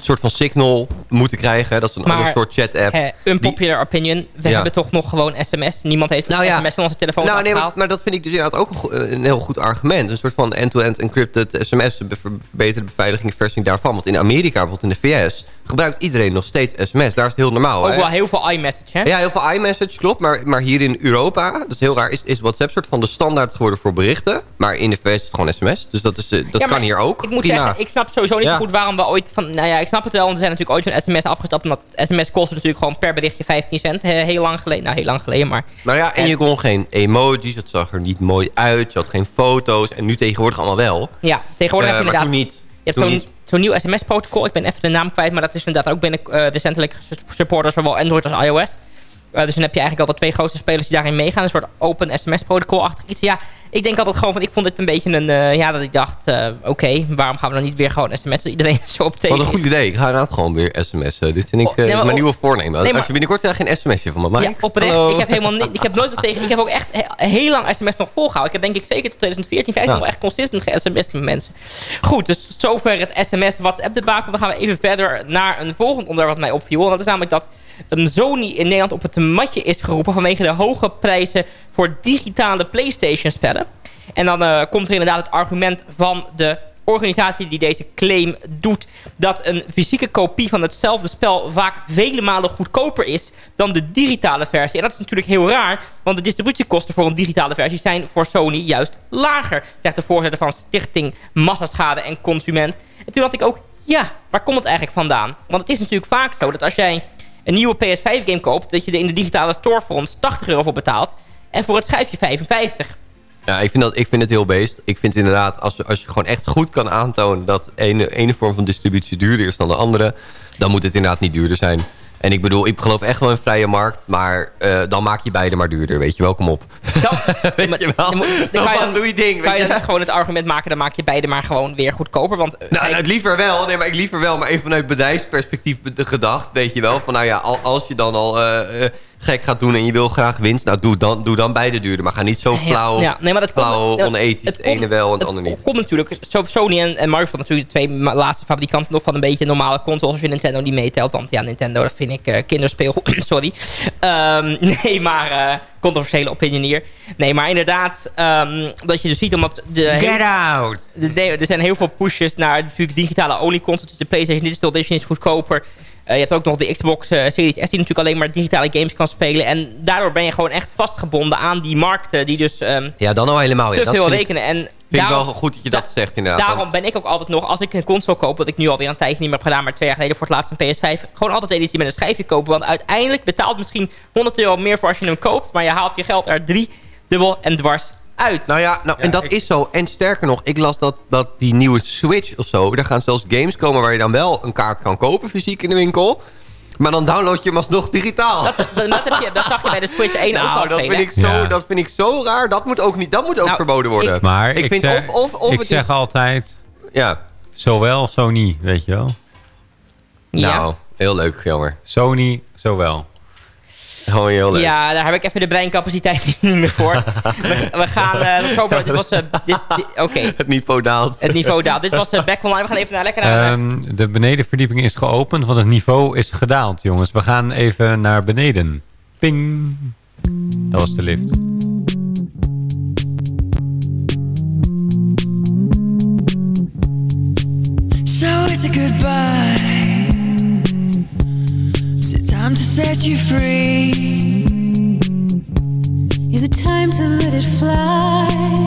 soort van signal moeten krijgen. Dat is een Maar, ander soort chat-app. Eh, unpopular opinion. We Ja. hebben toch nog gewoon sms. Niemand heeft Nou ja. sms van onze telefoon Nou, nee, maar, dat vind ik dus inderdaad ook een, go- een heel goed argument. Een soort van end-to-end encrypted sms, be- ver- verbeterde beveiligingsversie daarvan. Want in Amerika, bijvoorbeeld in de VS, gebruikt iedereen nog steeds sms. Daar is het heel normaal. Ook hè? wel heel veel iMessage, hè? Ja, heel veel iMessage, klopt. Maar, maar hier in Europa, dat is heel raar, is, is WhatsApp soort van de standaard geworden voor berichten. Maar in de VS is het gewoon sms. Dus dat, is, eh, dat Ja, kan hier ook. Ik moet Prima. zeggen, ik snap sowieso niet Ja. zo goed waarom we ooit van... Nou ja, ik snap het wel, want we zijn natuurlijk ooit van sms afgestapt. Omdat sms kostte natuurlijk gewoon per berichtje 15 cent. Heel lang geleden. Nou, heel lang geleden, maar... Maar ja, en je kon geen emojis, het zag er niet mooi uit. Je had geen foto's. En nu tegenwoordig allemaal wel. Ja, tegenwoordig Eh, heb je maar inderdaad... toen niet. Je hebt zo'n. Zo'n nieuw sms-protocol. Ik ben even de naam kwijt, maar dat is inderdaad ook binnen eh, de centrale supporters, zowel Android als iOS. Eh, dus dan heb je eigenlijk al de twee grootste spelers die daarin meegaan. Een soort open sms-protocol-achtig iets. Ja, ik denk altijd gewoon van, ik vond dit een beetje een, eh, ja, dat ik dacht, eh, oké, waarom gaan we dan niet weer gewoon sms'en? Iedereen is zo op tegen Wat een is. goed idee. Ik ga inderdaad gewoon weer sms'en. Dit vind ik Oh, nee, maar mijn op- nieuwe voornemen. nee, Als maar- je binnenkort daar geen sms'je van me maakt. Ja, oprecht. Hallo. Ik heb helemaal niet, ik heb nooit wat tegen. Ik heb ook echt he- heel lang sms nog volgehouden. Ik heb denk ik zeker tot 2014, 15 Ja. nog echt consistent ge-sms met mensen. Goed, dus zover het sms WhatsApp debakel. Dan gaan we even verder naar een volgend onderwerp wat mij opviel. En dat is namelijk dat Sony in Nederland op het matje is geroepen vanwege de hoge prijzen voor digitale PlayStation spellen. En dan eh, komt er inderdaad het argument van de organisatie die deze claim doet... dat een fysieke kopie van hetzelfde spel vaak vele malen goedkoper is... dan de digitale versie. En dat is natuurlijk heel raar... want de distributiekosten voor een digitale versie zijn voor Sony juist lager... zegt de voorzitter van Stichting Massaschade en Consument. En toen dacht ik ook, ja, waar komt het eigenlijk vandaan? Want het is natuurlijk vaak zo dat als jij een nieuwe PS5-game koopt... dat je er in de digitale storefront 80 euro voor betaalt... en voor het schijfje 55 Ja, ik vind, dat, ik vind het heel beest. Ik vind inderdaad, als, als je gewoon echt goed kan aantonen... dat ene, ene vorm van distributie duurder is dan de andere... dan moet het inderdaad niet duurder zijn. En ik bedoel, ik geloof echt wel in vrije markt... maar eh, dan maak je beide maar duurder, weet je wel. Kom op. weet je wel? Dan moet- dan Zo kan je dan- doe je ding. Kan je dan gewoon het argument maken, dan maak je beide maar gewoon weer goedkoper. Want Nou, kijk, het liever wel. Nee, maar ik liever wel. Maar even vanuit bedrijfsperspectief be- gedacht, weet je wel. Van nou ja, al- als je dan al eh, eh, gek gaat doen en je wil graag winst... nou, doe dan, doe dan beide duurder. Maar ga niet zo flauw, ja, nee, maar dat komt- flauw ja, onethisch. Het, ene wel en het, andere niet. komt natuurlijk, zo- Sony en, en Microsoft natuurlijk de twee laatste fabrikanten nog van een beetje normale consoles als je Nintendo niet meetelt. Want ja, Nintendo dat vind ik eh, kinderspeelgoed. Sorry. Ehm, nee, maar eh controversiële opinie hier. Nee, maar inderdaad, ehm, dat je dus ziet omdat de... Get out! de- er zijn heel veel pushes naar natuurlijk digitale only consoles. Dus de PlayStation Digital Edition is goedkoper. Eh, je hebt ook nog de Xbox eh, Series S die natuurlijk alleen maar digitale games kan spelen. En daardoor ben je gewoon echt vastgebonden aan die markten die dus ehm, Ja, dan nou helemaal. Ja, te dat veel ik- rekenen. En Vind ik daarom- wel goed dat je dat zegt inderdaad. Daarom ben ik ook altijd nog, als ik een console koop... wat ik nu alweer een tijdje niet meer heb gedaan... maar twee jaar geleden voor het laatst een PS5... gewoon altijd een editie met een schijfje kopen. Want uiteindelijk betaalt misschien 100 euro meer voor als je hem koopt... maar je haalt je geld er drie dubbel en dwars uit. Nou ja, nou, en dat is zo. En sterker nog, ik las dat, dat die nieuwe Switch of zo... daar gaan zelfs games komen waar je dan wel een kaart kan kopen... fysiek in de winkel. Maar dan download je hem alsnog digitaal. Dat, dat, dat heb je, dat zag je bij de Switch 1 ook nou, al dat vind, hè? ik zo, Ja. dat vind ik zo raar. Dat moet ook, niet, dat moet ook Nou, verboden worden. Maar ik, vind zeg, of, of, of ik het zeg is... altijd, Ja, zowel Sony, weet je wel. Ja. nou, heel leuk, jammer. Sony, zowel. Gewoon heel leuk. Ja, daar heb ik even de breincapaciteit niet meer voor. we, we gaan... eh, we dit was... eh, dit, dit- Oké, Het niveau daalt. het niveau daalt. Dit was eh, Back Online. We gaan even naar lekker naar... Ehm, de benedenverdieping is geopend, want het niveau is gedaald, jongens. We gaan even naar beneden. Ping. Dat was de lift. So it's a goodbye. Time to set you free? Is it time to let it fly?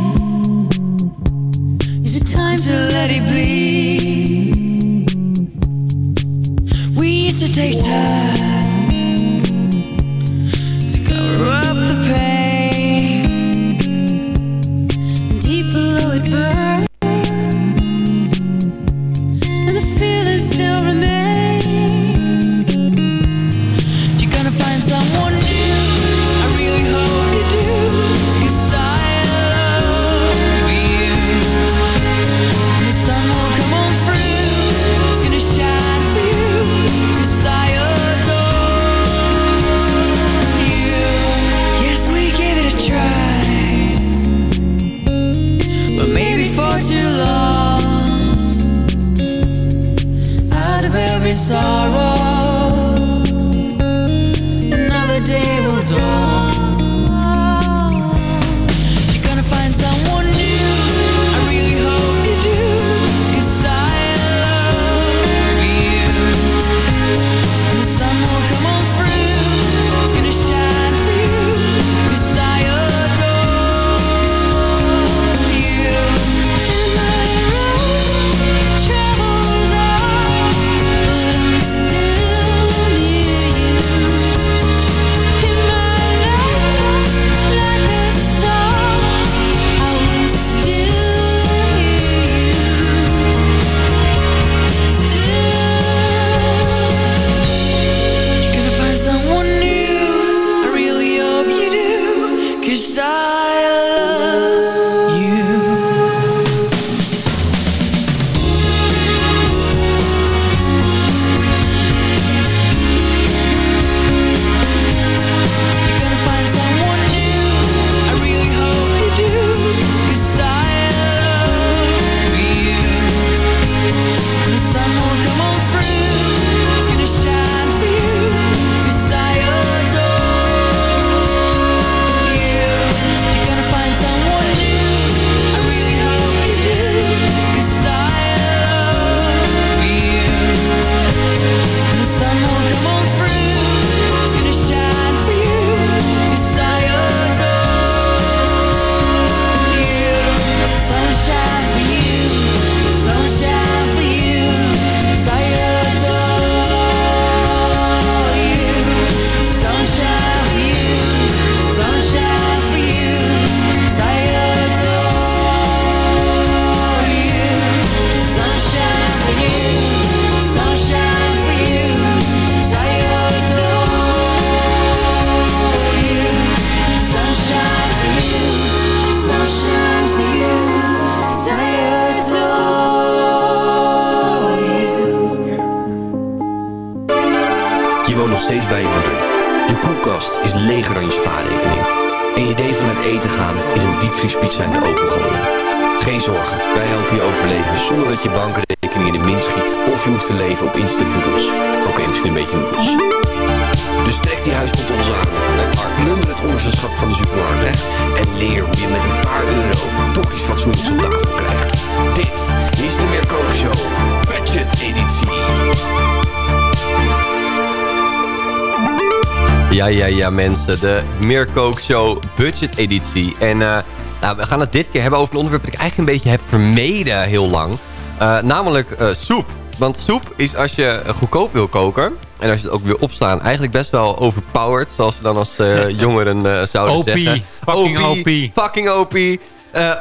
Meerkook Show budget editie. En eh, nou, we gaan het dit keer hebben over een onderwerp... dat ik eigenlijk een beetje heb vermeden heel lang. Eh, namelijk eh, soep. Want soep is als je goedkoop wil koken... en als je het ook wil opslaan... eigenlijk best wel overpowered. Zoals we dan als jongeren zouden OP. zeggen. Fucking OP. Fucking OP.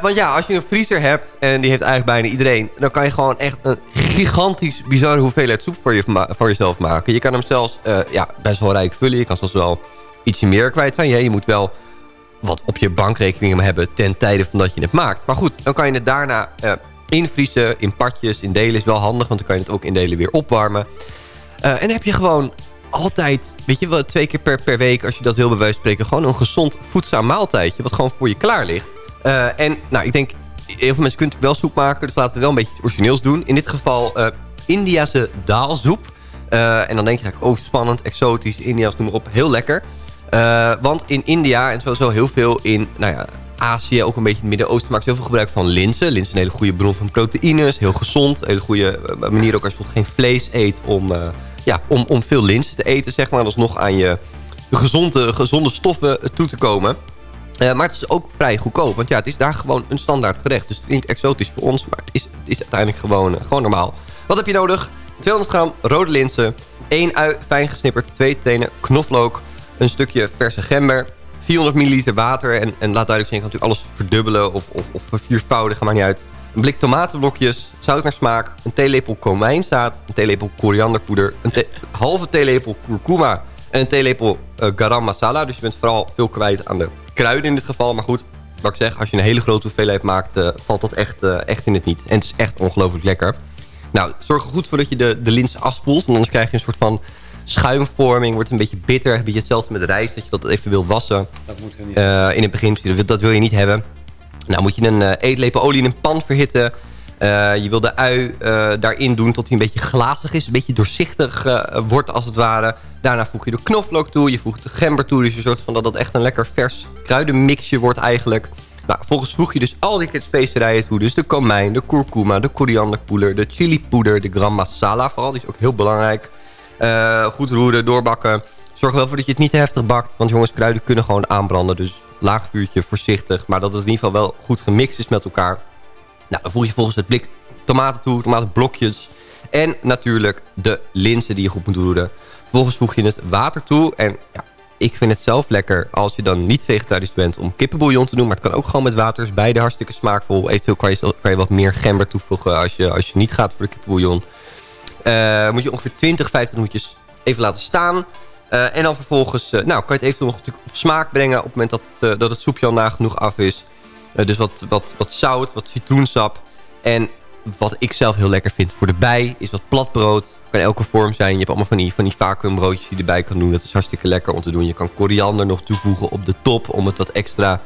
Want ja, als je een vriezer hebt... en die heeft eigenlijk bijna iedereen... dan kan je gewoon echt een gigantisch bizarre hoeveelheid soep voor, je, voor jezelf maken. Je kan hem zelfs ja, best wel rijk vullen. Je kan zelfs wel ietsje meer kwijt zijn. Ja, je moet wel wat op je bankrekening hebben ten tijde van dat je het maakt. Maar goed, dan kan je het daarna eh, invriezen in partjes, in delen. Is wel handig, want dan kan je het ook in delen weer opwarmen. Eh, en heb je gewoon altijd, weet je wel, twee keer per, per week... als je dat wijze van spreken, gewoon een gezond voedzaam maaltijdje... wat gewoon voor je klaar ligt. Eh, en nou, ik denk, heel veel mensen kunnen wel soep maken... dus laten we wel een beetje iets origineels doen. In dit geval Indiase daalsoep. En dan denk je eigenlijk, oh spannend, exotisch, India's, noem maar op, heel lekker. Eh, want in India en sowieso heel veel in nou ja, Azië, ook een beetje het Midden-Oosten... maakt heel veel gebruik van linzen. Linzen is een hele goede bron van proteïnes, heel gezond. Een hele goede eh, manier ook als je bijvoorbeeld geen vlees eet... om, eh, ja, om, om veel linzen te eten, zeg maar. alsnog aan je gezonde, gezonde stoffen toe te komen. Maar het is ook vrij goedkoop. Want ja, het is daar gewoon een standaard gerecht. Dus het klinkt exotisch voor ons. Maar het is, het is uiteindelijk gewoon, gewoon normaal. Wat heb je nodig? 200 gram rode linzen. 1 ui fijn gesnipperd. 2 tenen knoflook. Een stukje verse gember. 400 milliliter water. En, en laat duidelijk zijn, je kan natuurlijk alles verdubbelen of, of, of verviervoudigen. Maakt niet uit. Een blik tomatenblokjes. Zout naar smaak. Een theelepel komijnzaad. Een theelepel korianderpoeder. Een halve theelepel kurkuma. En een theelepel eh, garam masala. Dus je bent vooral veel kwijt aan de kruiden in dit geval. Maar goed, wat ik zeg, als je een hele grote hoeveelheid maakt... eh, valt dat echt, eh, echt in het niet. En het is echt ongelooflijk lekker. Nou, zorg er goed voor dat je de, de linzen afspoelt. Want anders krijg je een soort van schuimvorming. Wordt een beetje bitter. Heb je hetzelfde met rijst. Dat je dat even wil wassen. Dat moeten we niet. Eh, in het begin, dat wil- dat wil je niet hebben. Nou, moet je een eh, eetlepel olie in een pan verhitten. Eh, je wil de ui daarin doen tot hij een beetje glazig is. Een beetje doorzichtig wordt als het ware. Daarna voeg je de knoflook toe. Je voegt de gember toe. Dus je zorgt van dat dat echt een lekker vers kruidenmixje wordt eigenlijk. Nou, vervolgens voeg je dus al die specerijen toe. Dus de komijn, de kurkuma, de korianderpoeder, de chilipoeder, de gram masala vooral. Die is ook heel belangrijk. Eh, goed roeren, doorbakken. Zorg wel voor dat je het niet te heftig bakt. Want jongens, kruiden kunnen gewoon aanbranden. Dus laag vuurtje, voorzichtig. Maar dat het in ieder geval wel goed gemixt is met elkaar. Nou, dan voeg je volgens het blik tomaten toe, tomatenblokjes. En natuurlijk de linzen die je goed moet roeren. Vervolgens voeg je het water toe. En ja, ik vind het zelf lekker als je dan niet vegetarisch bent om kippenbouillon te doen. Maar het kan ook gewoon met water. Is beide hartstikke smaakvol. Eventueel kan je, kan je wat meer gember toevoegen als je, als je niet gaat voor de kippenbouillon. Eh, moet je ongeveer 20, 25 minuutjes even laten staan. Eh, en dan vervolgens eh, nou, kan je het eventueel nog natuurlijk op smaak brengen... op het moment dat het, dat het soepje al nagenoeg af is. Dus wat, wat, wat zout, wat citroensap. En wat ik zelf heel lekker vind voor de bij... is wat platbrood. Kan elke vorm zijn. Je hebt allemaal van die, van die vacuumbroodjes die je erbij kan doen. Dat is hartstikke lekker om te doen. Je kan koriander nog toevoegen op de top... om het wat extra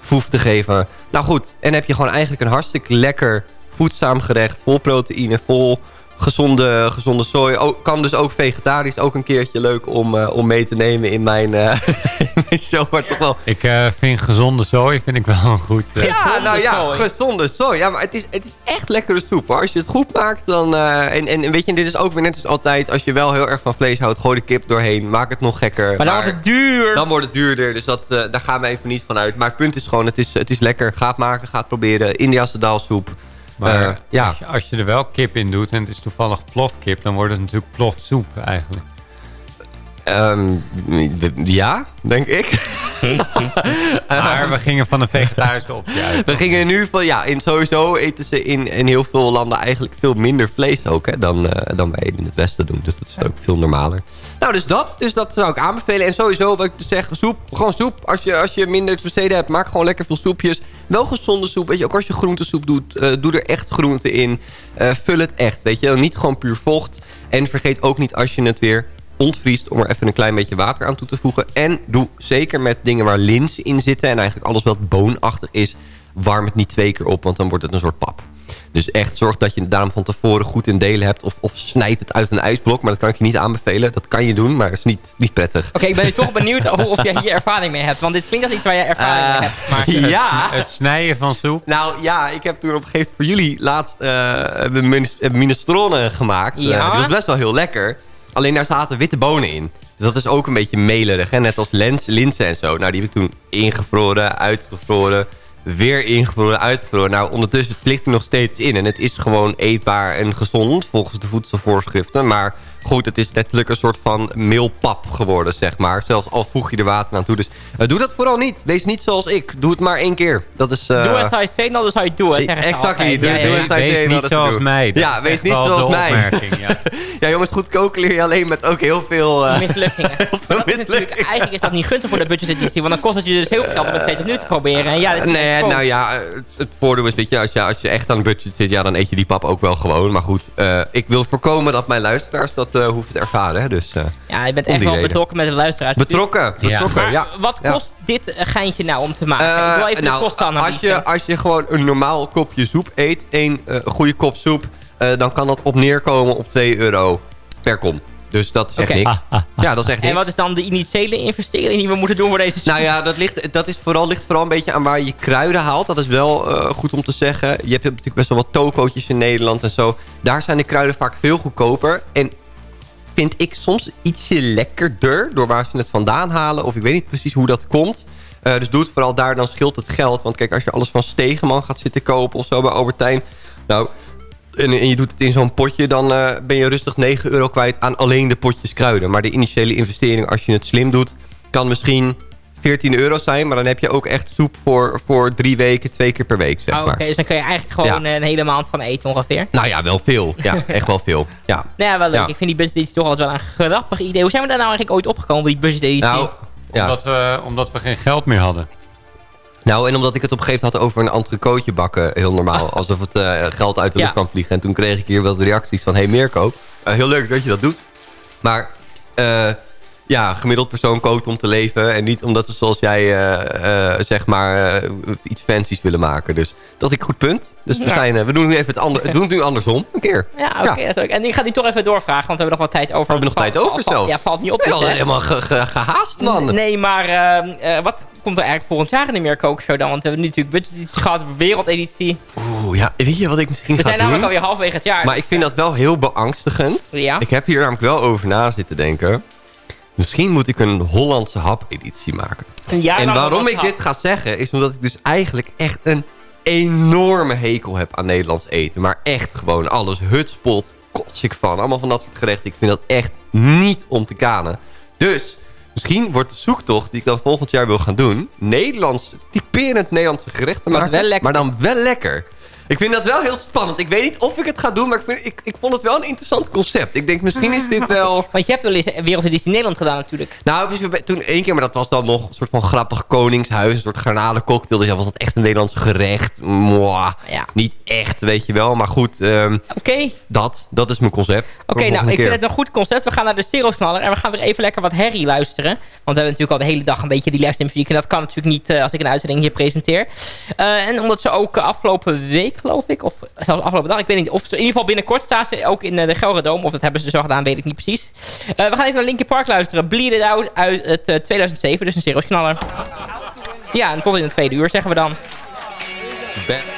voef te geven. Nou goed, en heb je gewoon eigenlijk een hartstikke lekker voedzaam gerecht. Vol proteïne, vol gezonde, gezonde. Ook, kan dus ook vegetarisch. Ook een keertje leuk om, eh, om mee te nemen in mijn, eh, in mijn show. Maar toch wel... Ik eh, vind gezonde zooi vind ik wel een goed... eh, Ja, nou ja, sooi. gezonde soja. Ja, maar het is, het is echt lekkere soep. Hoor. Als je het goed maakt, dan... eh, en, en weet je, dit is ook weer net als altijd... als je wel heel erg van vlees houdt, gooi de kip doorheen. Maak het nog gekker. Maar dan wordt het duur. Dan wordt het duurder, dus dat, eh, daar gaan we even niet van uit. Maar het punt is gewoon, het is, het is lekker. Ga het maken, ga het proberen. Indiase daalsoep. Maar Eh, ja. als, je, als je er wel kip in doet en het is toevallig plofkip... dan wordt het natuurlijk plofsoep eigenlijk. Ehm, ja, denk ik. Maar we gingen van een vegetarische optie uit. We gingen nu van, ja, in, sowieso eten ze in, in heel veel landen eigenlijk veel minder vlees ook, hè, dan, eh, dan wij in het Westen doen. Dus dat is ook veel normaler. Nou, dus dat, dus dat zou ik aanbevelen. En sowieso, wat ik dus zeg, soep, gewoon soep. Als je, als je minder te besteden hebt, maak gewoon lekker veel soepjes. Wel gezonde soep, weet je, ook als je groentesoep doet, eh, doe er echt groenten in. Eh, vul het echt, weet je, niet gewoon puur vocht. En vergeet ook niet als je het weer ontvriest... om er even een klein beetje water aan toe te voegen. En doe zeker met dingen waar linzen in zitten... en eigenlijk alles wat boonachtig is... warm het niet twee keer op, want dan wordt het een soort pap. Dus echt zorg dat je het daarom van tevoren goed in delen hebt... of, of snijd het uit een ijsblok, maar dat kan ik je niet aanbevelen. Dat kan je doen, maar het is niet, niet prettig. Oké, ik ben toch benieuwd of, of jij hier ervaring mee hebt. Want dit klinkt als iets waar jij ervaring Eh, mee hebt. Maar ja. Het snijden van soep. Nou ja, ik heb toen op een gegeven moment voor jullie laatst eh een minestrone gemaakt. Eh, Ja. die was best wel heel lekker. Alleen daar zaten witte bonen in. Dus dat is ook een beetje melerig. Hè? Net als lens, linzen en zo. Nou, die heb ik toen ingevroren, uitgevroren. Weer ingevroren, uitgevroren. Nou, ondertussen het ligt er nog steeds in. En het is gewoon eetbaar en gezond volgens de voedselvoorschriften. Maar goed, het is letterlijk een soort van meelpap geworden, zeg maar. Zelfs al voeg je er water aan toe. Dus eh, doe dat vooral niet. Wees niet zoals ik. Doe het maar één keer. Dat is... eh, do as I say, not as I do. it, zeggen ze Exactly. altijd. Doe, Ja, doe ja. as I say, Wees not niet as I zoals mij. Dat Ja, wees niet zoals mij. opmerking, ja. ja, jongens, goed koken leer je alleen met ook heel veel... eh, Mislukkingen. Dat is natuurlijk, eigenlijk is dat niet gunstig voor de budgeteditie. Want dan kost het je dus heel veel geld om het steeds opnieuw te proberen. En ja, is Nee, nou ja, het, het voordeel is, weet je, als je, als je echt aan het budget zit, ja, dan eet je die pap ook wel gewoon. Maar goed, eh, ik wil voorkomen dat mijn luisteraars dat eh, hoeven te ervaren. Hè, dus, eh, Ja, je bent echt wel reden. betrokken met de luisteraars. Betrokken, betrokken, Maar ja. wat Ja. kost dit geintje nou om te maken? Eh, ik wil even nou, de kostenanalyse. als je, als je gewoon een normaal kopje soep eet, één goede kop soep, dan kan dat op neerkomen op 2 euro per kom. Dus dat is echt niks. Ja, dat is echt En niks. wat is dan de initiële investering die we moeten doen voor deze soep? Nou ja, dat, ligt, dat is vooral, ligt vooral een beetje aan waar je kruiden haalt. Dat is wel goed om te zeggen. Je hebt natuurlijk best wel wat tokootjes in Nederland en zo. Daar zijn de kruiden vaak veel goedkoper. En vind ik soms ietsje lekkerder door waar ze het vandaan halen. Of ik weet niet precies hoe dat komt. Eh, dus doe het vooral daar, dan scheelt het geld. Want kijk, als je alles van Stegeman gaat zitten kopen of zo bij Albertijn... Nou, en, en je doet het in zo'n potje... dan eh, ben je rustig 9 euro kwijt aan alleen de potjes kruiden. Maar de initiële investering, als je het slim doet... kan misschien 14 euro zijn... maar dan heb je ook echt soep voor, voor drie weken, twee keer per week, zeg Oh, Oké, maar. dus dan kun je eigenlijk gewoon Ja. een hele maand van eten ongeveer. Nou ja, wel veel. Ja, echt wel veel. Ja. Nou ja, wel leuk. Ja. Ik vind die budgeteditie toch altijd wel een grappig idee. Hoe zijn we daar nou eigenlijk ooit opgekomen, die budgeteditie? Nou, ja. Omdat, we, omdat we geen geld meer hadden. Nou, en omdat ik het op een gegeven moment had over een entrecootje bakken, heel normaal. Alsof het eh, geld uit de Ja. lucht kan vliegen. En toen kreeg ik hier wel de reacties van, hey Mirko, eh, heel leuk dat je dat doet. Maar eh, ja, gemiddeld persoon kookt om te leven. En niet omdat ze zoals jij, eh, eh, zeg maar, eh, iets fancies willen maken. Dus dat ik goed punt. Dus we, Ja. zijn, we doen nu even het, ander, we doen het nu andersom, een keer. Ja, oké. ook- En ik ga die toch even doorvragen, want we hebben nog wat tijd over. We hebben nog tijd over zelfs. Ja, valt niet op. Ik hè? helemaal ge- ge- gehaast, man. Nee, maar eh, eh, wat komt er eigenlijk volgend jaar in de meer kookshow dan? Want we hebben nu natuurlijk budgeteditie gehad, wereldeditie. Oeh, ja, weet je wat ik misschien We ga zijn namelijk alweer halverwege het jaar. Maar ik vind dat wel heel beangstigend. Ja? Ik heb hier namelijk wel over na zitten denken. Misschien moet ik een Hollandse hap-editie maken. En waarom ik hap. dit ga zeggen, is omdat ik dus eigenlijk echt een enorme hekel heb aan Nederlands eten. Maar echt gewoon alles. Hutspot, kots ik van. Allemaal van dat soort gerechten. Ik vind dat echt niet om te kanen. Dus misschien wordt de zoektocht die ik dan volgend jaar wil gaan doen... Nederlands, typerend Nederlandse gerechten Maar maken. wel. Maar dan wel lekker. Ik vind dat wel heel spannend. Ik weet niet of ik het ga doen, maar ik, vind, ik, ik vond het wel een interessant concept. Ik denk, misschien is dit wel... Want je hebt wel eens Wereldeditie Nederland gedaan natuurlijk. Nou, toen één keer, maar dat was dan nog een soort van grappig koningshuis. Een soort garnalencocktail. Dus ja, was dat echt een Nederlandse gerecht? Mwah. Ja. Niet echt, weet je wel. Maar goed, ehm, Oké. dat, dat is mijn concept. Oké, nou, ik vind het een goed concept. We gaan naar de stereoknaller en we gaan weer even lekker wat herrie luisteren. Want we hebben natuurlijk al de hele dag een beetje die muziek. En dat kan natuurlijk niet eh, als ik een uitzending hier presenteer. Eh, en omdat ze ook eh, afgelopen week, geloof ik, of zelfs afgelopen dag, ik weet niet, of in ieder geval binnenkort staan ze ook in eh, de Gelredome. Of dat hebben ze dus al gedaan, weet ik niet precies. Eh, we gaan even naar Linkin Park luisteren. Bleed It Out uit het eh, 2007, dus een stereoknaller. Ja, en tot in het tweede uur, zeggen we dan. Ben-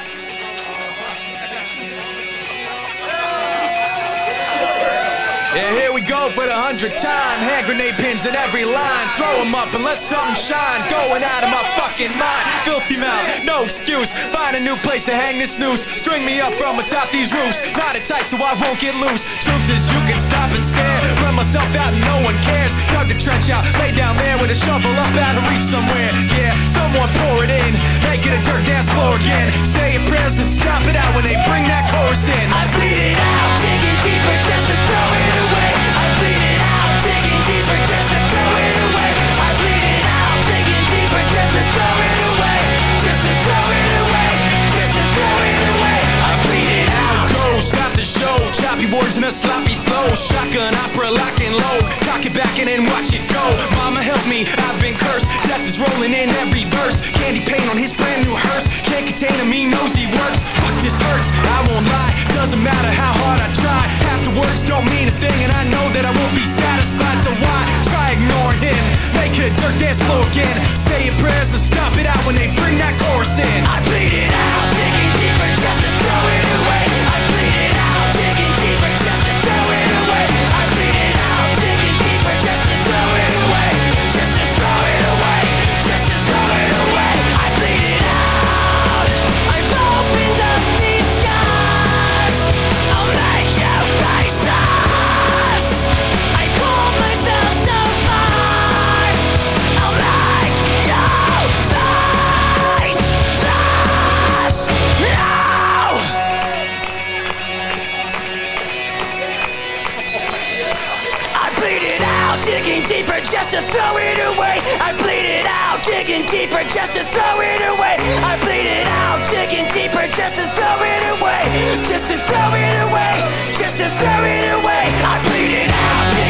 we go for the hundredth time. Hand grenade pins in every line. Throw them up and let something shine. Going out of my fucking mind. Filthy mouth, no excuse. Find a new place to hang this noose. String me up from atop these roofs. Knot it tight so I won't get loose. Truth is, you can stop and stare. Run myself out and no one cares. Dug the trench out, lay down there with a shovel up out of reach somewhere. Yeah, someone pour it in. Make it a dirt dance floor again. Say your prayers and stop it out when they bring that chorus in. I bleed it out, digging deeper words in a sloppy flow. Shotgun opera lock and load. Cock it back and then watch it go. Mama help me, I've been cursed. Death is rolling in every verse. Candy paint on his brand new hearse. Can't contain him, he knows he works. Fuck this hurts, I won't lie. Doesn't matter how hard I try. Half the words don't mean a thing, and I know that I won't be satisfied. So why try ignoring him? Make it a dirt dance floor again. Say your prayers and stop it out when they bring that chorus in. I bleed it out, digging deeper just just to throw it away. I bleed it out, digging deeper just to throw it away. I bleed it out, digging deeper just to throw it away. Just to throw it away. Just to throw it away. I bleed it out,